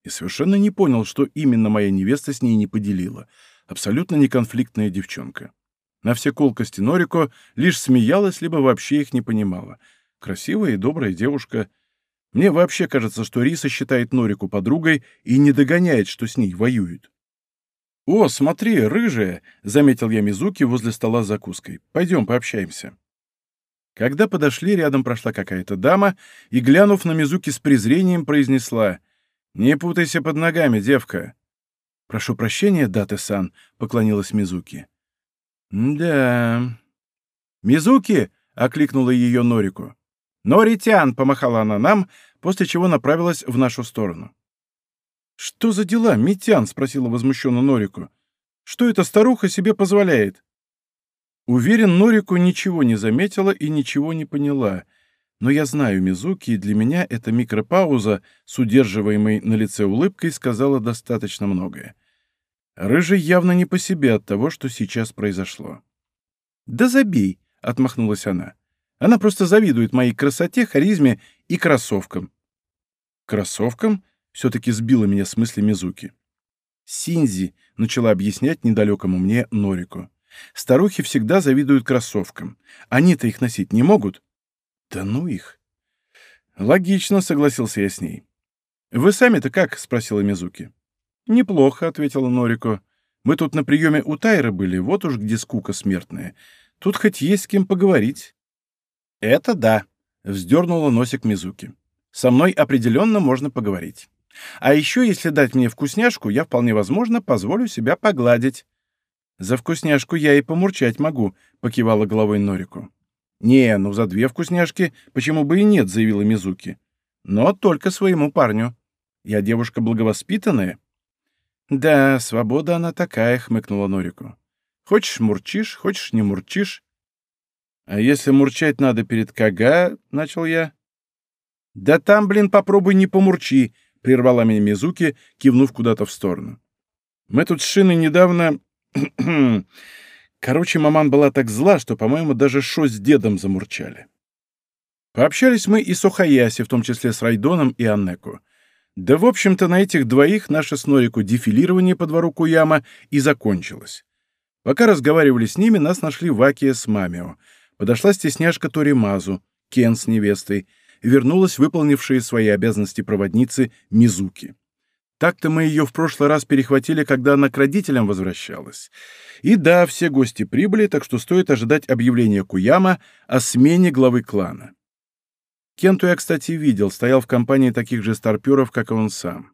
И совершенно не понял, что именно моя невеста с ней не поделила. Абсолютно неконфликтная девчонка. На все колкости Норико лишь смеялась, либо вообще их не понимала. Красивая и добрая девушка — мне вообще кажется, что Риса считает Норику подругой и не догоняет, что с ней воюют. «О, смотри, рыжая!» — заметил я Мизуки возле стола с закуской. «Пойдем пообщаемся». Когда подошли, рядом прошла какая-то дама и, глянув на Мизуки с презрением, произнесла «Не путайся под ногами, девка!» «Прошу прощения, Дате-сан», — поклонилась Мизуки. «Да...» «Мизуки!» — окликнула ее Норику. «Норитян!» — помахала она нам, после чего направилась в нашу сторону. «Что за дела, Митян?» — спросила возмущенно Норику. «Что эта старуха себе позволяет?» Уверен, Норику ничего не заметила и ничего не поняла. Но я знаю Мизуки, и для меня эта микропауза с удерживаемой на лице улыбкой сказала достаточно многое. Рыжий явно не по себе от того, что сейчас произошло. «Да забей!» — отмахнулась она. «Она просто завидует моей красоте, харизме и кроссовкам». «Кроссовкам?» — все-таки сбила меня с мысли Мизуки. «Синзи», — начала объяснять недалекому мне Норику. «Старухи всегда завидуют кроссовкам. Они-то их носить не могут». «Да ну их!» «Логично», — согласился я с ней. «Вы сами-то как?» — спросила Мизуки. «Неплохо», — ответила Норико. «Мы тут на приеме у Тайра были, вот уж где скука смертная. Тут хоть есть с кем поговорить». «Это да», — вздернула носик Мизуки. «Со мной определенно можно поговорить. А еще, если дать мне вкусняшку, я вполне возможно позволю себя погладить». «За вкусняшку я и помурчать могу», — покивала головой Норику. «Не, ну за две вкусняшки почему бы и нет», — заявила Мизуки. «Но только своему парню. Я девушка благовоспитанная». «Да, свобода она такая», — хмыкнула Норику. «Хочешь — мурчишь, хочешь — не мурчишь». «А если мурчать надо перед Кага?» — начал я. «Да там, блин, попробуй не помурчи», — прервала меня Мизуки, кивнув куда-то в сторону. «Мы тут с Шиной недавно...» Короче, маман была так зла, что, по-моему, даже Шо с дедом замурчали. Пообщались мы и с Охаяси, в том числе с Райдоном и Аннеку. Да, в общем-то, на этих двоих наше с Норику дефилирование по двору Куяма и закончилось. Пока разговаривали с ними, нас нашли Вакия с Мамио. Подошла стесняшка Торимазу, Кен с невестой, вернулась выполнившая свои обязанности проводницы Мизуки. Так-то мы ее в прошлый раз перехватили, когда она к родителям возвращалась. И да, все гости прибыли, так что стоит ожидать объявления Куяма о смене главы клана. Кенту я, кстати, видел, стоял в компании таких же старперов, как и он сам.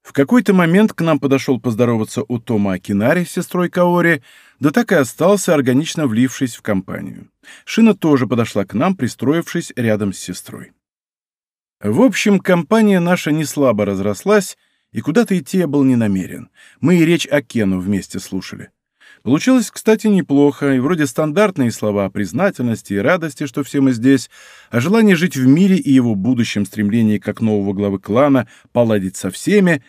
В какой-то момент к нам подошел поздороваться у Тома Акинари сестрой Каори, да так и остался, органично влившись в компанию. Шина тоже подошла к нам, пристроившись рядом с сестрой. В общем, компания наша не слабо разрослась, и куда-то идти я был не намерен. Мы и речь о Кену вместе слушали. Получилось, кстати, неплохо, и вроде стандартные слова о признательности и радости, что все мы здесь, о желании жить в мире и его будущем стремлении как нового главы клана поладить со всеми,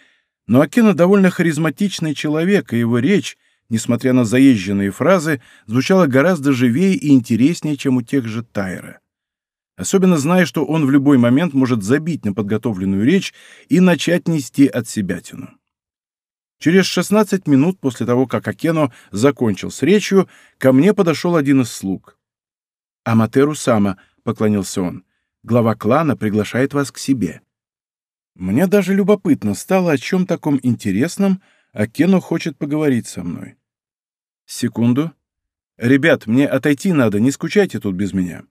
но Акена довольно харизматичный человек, и его речь, несмотря на заезженные фразы, звучала гораздо живее и интереснее, чем у тех же Тайра. Особенно зная, что он в любой момент может забить на подготовленную речь и начать нести от себя тяну. Через 16 минут после того, как Акено закончил с речью, ко мне подошел один из слуг. «Аматеру Сама», — поклонился он, — «глава клана приглашает вас к себе». Мне даже любопытно стало, о чем таком интересном Акено хочет поговорить со мной. «Секунду. Ребят, мне отойти надо, не скучайте тут без меня».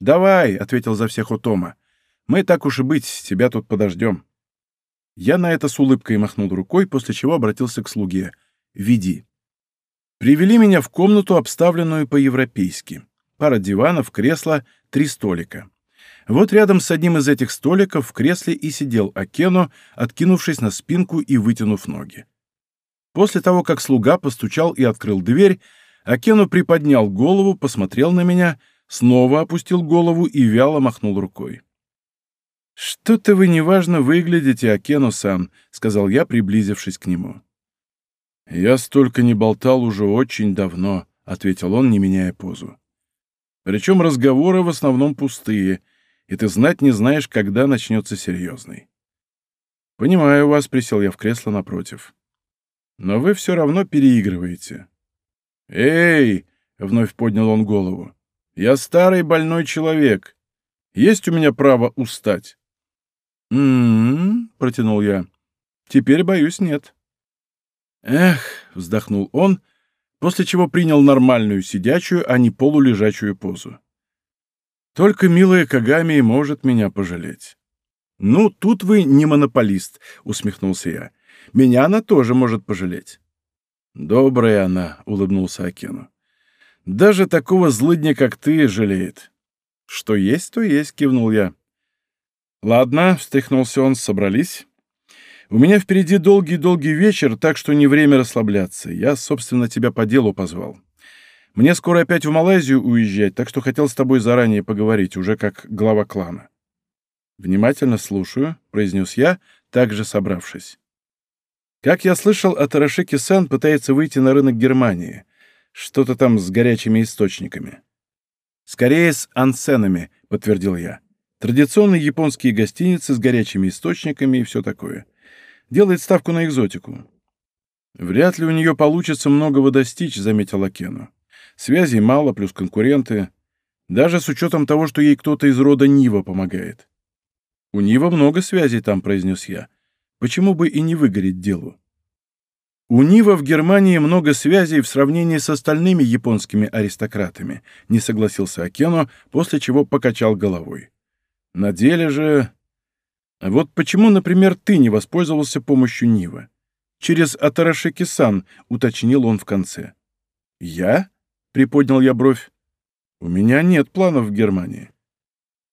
«Давай», — ответил за всех Утома. «Мы, так уж и быть, тебя тут подождем». Я на это с улыбкой махнул рукой, после чего обратился к слуге. «Веди». Привели меня в комнату, обставленную по-европейски. Пара диванов, кресла, три столика. Вот рядом с одним из этих столиков в кресле и сидел Акено, откинувшись на спинку и вытянув ноги. После того, как слуга постучал и открыл дверь, Акено приподнял голову, посмотрел на меня, снова опустил голову и вяло махнул рукой. «Что-то вы неважно выглядите, Акену-сан», — сказал я, приблизившись к нему. «Я столько не болтал уже очень давно», — ответил он, не меняя позу. «Причем разговоры в основном пустые, и ты знать не знаешь, когда начнется серьезный». «Понимаю вас», — присел я в кресло напротив. «Но вы все равно переигрываете». «Эй!» — вновь поднял он голову. «Я старый больной человек. Есть у меня право устать?» «М-м-м», протянул я. «Теперь, боюсь, нет». «Эх», — вздохнул он, после чего принял нормальную сидячую, а не полулежачую позу. «Только милая Кагами может меня пожалеть». «Ну, тут вы не монополист», — усмехнулся я. «Меня она тоже может пожалеть». «Добрая она», — улыбнулся Акену. «Даже такого злыдня, как ты, жалеет». «Что есть, то есть», — кивнул я. «Ладно», — встряхнулся он, — «собрались». «У меня впереди долгий-долгий вечер, так что не время расслабляться. Я, собственно, тебя по делу позвал. Мне скоро опять в Малайзию уезжать, так что хотел с тобой заранее поговорить, уже как глава клана». «Внимательно слушаю», — произнес я, также собравшись. Как я слышал, Атарашики-сан пытается выйти на рынок Германии. Что-то там с горячими источниками. «Скорее с ансенами», — подтвердил я. Традиционные японские гостиницы с горячими источниками и все такое. Делает ставку на экзотику. «Вряд ли у нее получится многого достичь», — заметил Акену. «Связей мало, плюс конкуренты. Даже с учетом того, что ей кто-то из рода Нива помогает». «У Нива много связей там», — произнес я. «Почему бы и не выгореть делу?» У Нива в Германии много связей в сравнении с остальными японскими аристократами, не согласился Акено, после чего покачал головой. На деле же... Вот почему, например, ты не воспользовался помощью Нива? Через Атарашики-сан, уточнил он в конце. Я? Приподнял я бровь. У меня нет планов в Германии.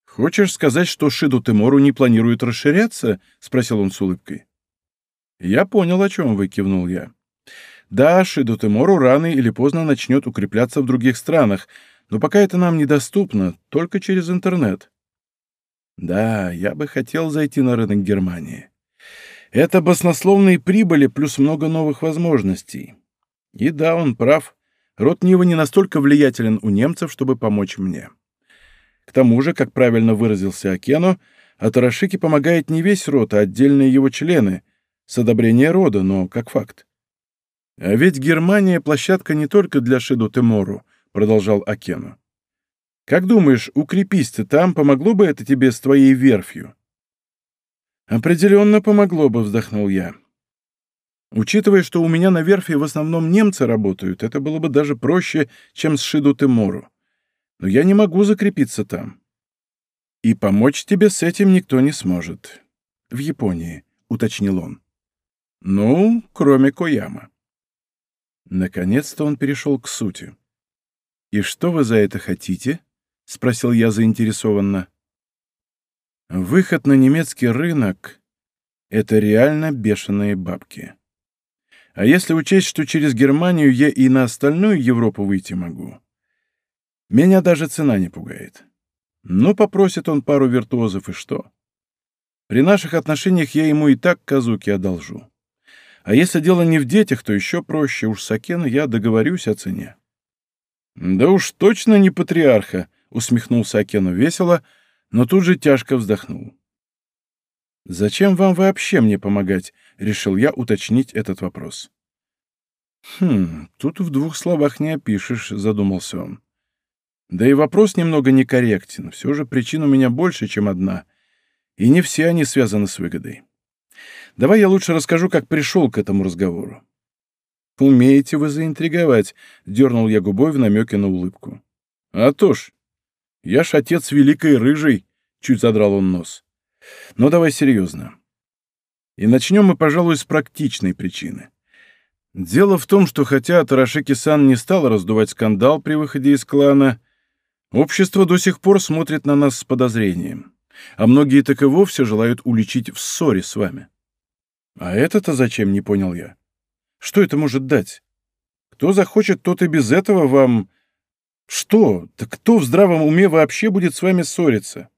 Хочешь сказать, что Шиду Тимору не планирует расширяться? Спросил он с улыбкой. Я понял, о чем вы, кивнул я. Да, Шиду Тимору рано или поздно начнет укрепляться в других странах, но пока это нам недоступно, только через интернет. Да, я бы хотел зайти на рынок Германии. Это баснословные прибыли плюс много новых возможностей. И да, он прав. Род Нива не настолько влиятелен у немцев, чтобы помочь мне. К тому же, как правильно выразился Акено, Атарашики помогает не весь род, а отдельные его члены, с одобрения рода, но как факт. А ведь Германия — площадка не только для Шиду Темору, продолжал Акено. Как думаешь, укрепись ты там, помогло бы это тебе с твоей верфью?» «Определенно помогло бы», — вздохнул я. «Учитывая, что у меня на верфи в основном немцы работают, это было бы даже проще, чем с Шиду Тимору. Но я не могу закрепиться там. И помочь тебе с этим никто не сможет. В Японии», — уточнил он. «Ну, кроме Кояма». Наконец-то он перешел к сути. «И что вы за это хотите?» — спросил я заинтересованно. «Выход на немецкий рынок — это реально бешеные бабки. А если учесть, что через Германию я и на остальную Европу выйти могу, меня даже цена не пугает. Ну, попросит он пару виртуозов, и что? При наших отношениях я ему и так казуки одолжу. А если дело не в детях, то еще проще. Уж с Акена я договорюсь о цене». «Да уж точно не патриарха», — усмехнулся Акену весело, но тут же тяжко вздохнул. «Зачем вам вообще мне помогать?» — решил я уточнить этот вопрос. «Хм, тут в двух словах не опишешь», — задумался он. «Да и вопрос немного некорректен. Все же причин у меня больше, чем одна, и не все они связаны с выгодой. Давай я лучше расскажу, как пришел к этому разговору». «Умеете вы заинтриговать», — дернул я губой в намеке на улыбку. «А то ж, я ж отец великой рыжей, чуть задрал он нос. Но давай серьезно. И начнем мы, пожалуй, с практичной причины. Дело в том, что хотя Тарашеки-сан не стал раздувать скандал при выходе из клана, общество до сих пор смотрит на нас с подозрением, а многие так и вовсе желают уличить в ссоре с вами. А это-то зачем, не понял я. Что это может дать? Кто захочет, тот и без этого вам что? Так кто в здравом уме вообще будет с вами ссориться?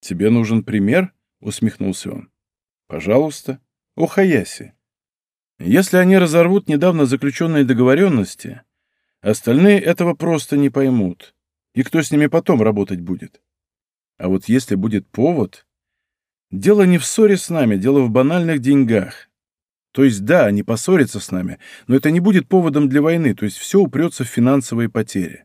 Тебе нужен пример? Усмехнулся он. Пожалуйста. О Хаяси. Если они разорвут недавно заключенные договоренности, остальные этого просто не поймут. И кто с ними потом работать будет? А вот если будет повод... Дело не в ссоре с нами, дело в банальных деньгах. То есть да, они поссорятся с нами, но это не будет поводом для войны, то есть все упрется в финансовые потери.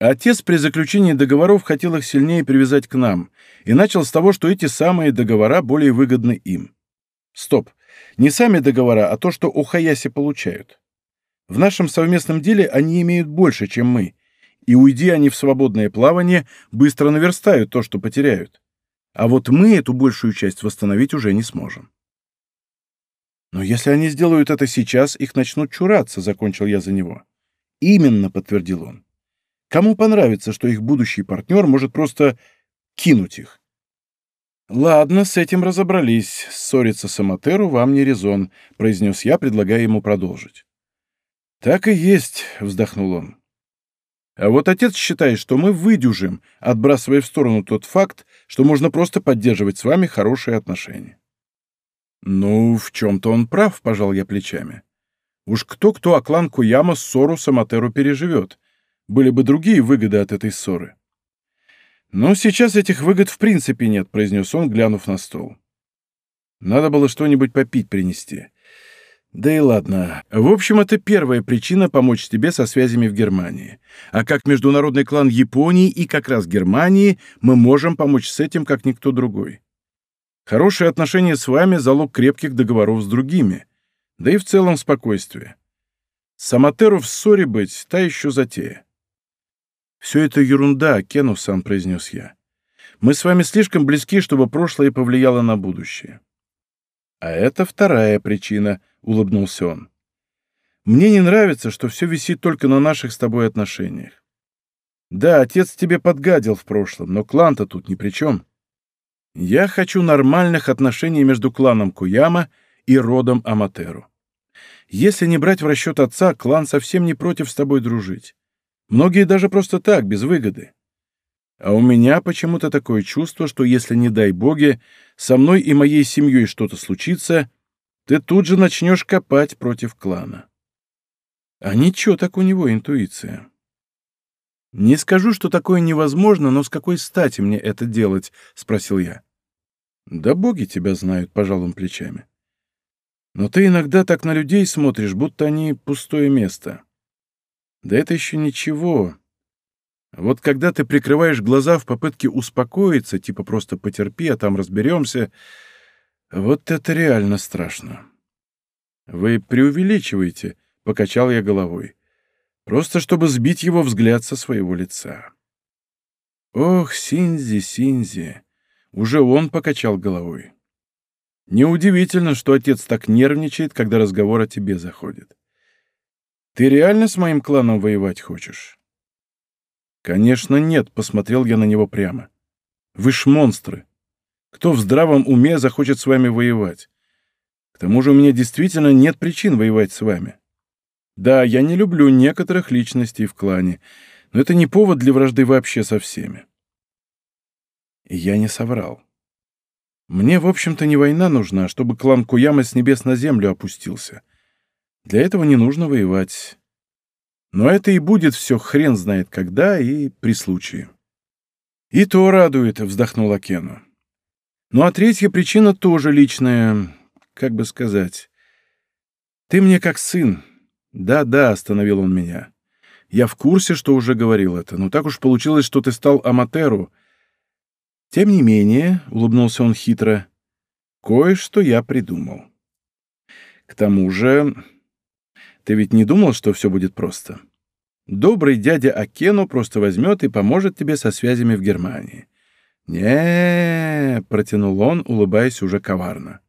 Отец при заключении договоров хотел их сильнее привязать к нам и начал с того, что эти самые договора более выгодны им. Стоп. Не сами договора, а то, что у Хаяси получают. В нашем совместном деле они имеют больше, чем мы, и уйди они в свободное плавание, быстро наверстают то, что потеряют. А вот мы эту большую часть восстановить уже не сможем. Но если они сделают это сейчас, их начнут чураться, закончил я за него. Именно, подтвердил он. Кому понравится, что их будущий партнер может просто кинуть их? «Ладно, с этим разобрались. Ссориться с Аматеру вам не резон», — произнес я, предлагая ему продолжить. «Так и есть», — вздохнул он. «А вот отец считает, что мы выдюжим, отбрасывая в сторону тот факт, что можно просто поддерживать с вами хорошие отношения». «Ну, в чем-то он прав», — пожал я плечами. «Уж кто-кто, а клан Куяма ссору с Аматеру переживет. Были бы другие выгоды от этой ссоры». «Но сейчас этих выгод в принципе нет», — произнес он, глянув на стол. «Надо было что-нибудь попить принести. Да и ладно. В общем, это первая причина помочь тебе со связями в Германии. А как международный клан Японии и как раз Германии мы можем помочь с этим, как никто другой. Хорошие отношения с вами — залог крепких договоров с другими. Да и в целом спокойствие. Самотеру в ссоре быть — та еще затея. «Все это ерунда, Кену-сан», — произнес я. «Мы с вами слишком близки, чтобы прошлое повлияло на будущее». «А это вторая причина», — улыбнулся он. «Мне не нравится, что все висит только на наших с тобой отношениях. Да, отец тебе подгадил в прошлом, но клан-то тут ни при чем. Я хочу нормальных отношений между кланом Куяма и родом Аматеру. Если не брать в расчет отца, клан совсем не против с тобой дружить. Многие даже просто так, без выгоды. А у меня почему-то такое чувство, что если, не дай боги, со мной и моей семьей что-то случится, ты тут же начнешь копать против клана. А ничего так у него интуиция. «Не скажу, что такое невозможно, но с какой стати мне это делать?» — спросил я. «Да боги тебя знают», — пожал плечами. «Но ты иногда так на людей смотришь, будто они пустое место». Да это еще ничего. Вот когда ты прикрываешь глаза в попытке успокоиться, типа просто потерпи, а там разберемся, вот это реально страшно. Вы преувеличиваете, — покачал я головой, просто чтобы сбить его взгляд со своего лица. Ох, Синзи, Синзи, уже он покачал головой. Неудивительно, что отец так нервничает, когда разговор о тебе заходит. Ты реально с моим кланом воевать хочешь? Конечно, нет, посмотрел я на него прямо. Вы ж монстры. Кто в здравом уме захочет с вами воевать? К тому же у меня действительно нет причин воевать с вами. Да, я не люблю некоторых личностей в клане, но это не повод для вражды вообще со всеми. И я не соврал. Мне, в общем-то, не война нужна, чтобы клан Куяма с небес на землю опустился. Для этого не нужно воевать. Но это и будет все хрен знает когда и при случае. «И то радует», — вздохнул Акену. «Ну а третья причина тоже личная, как бы сказать. Ты мне как сын. Да-да», — остановил он меня. «Я в курсе, что уже говорил это, но так уж получилось, что ты стал Аматеру. Тем не менее», — улыбнулся он хитро, — «кое-что я придумал. К тому же ты ведь не думал, что все будет просто? Добрый дядя Акену просто возьмет и поможет тебе со связями в Германии. не протянул он, улыбаясь уже коварно.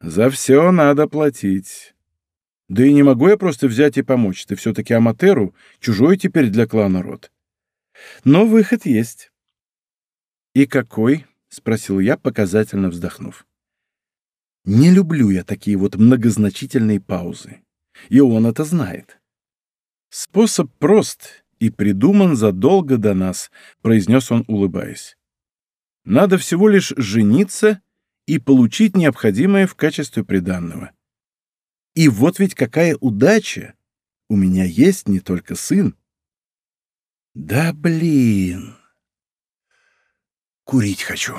«За все надо платить. Да и не могу я просто взять и помочь. Ты все-таки Аматеру, чужой теперь для клана род. Но выход есть». «И какой?» — спросил я, показательно вздохнув. «Не люблю я такие вот многозначительные паузы и он это знает. «Способ прост и придуман задолго до нас», — произнес он, улыбаясь. «Надо всего лишь жениться и получить необходимое в качестве приданного. И вот ведь какая удача! У меня есть не только сын. Да блин! Курить хочу».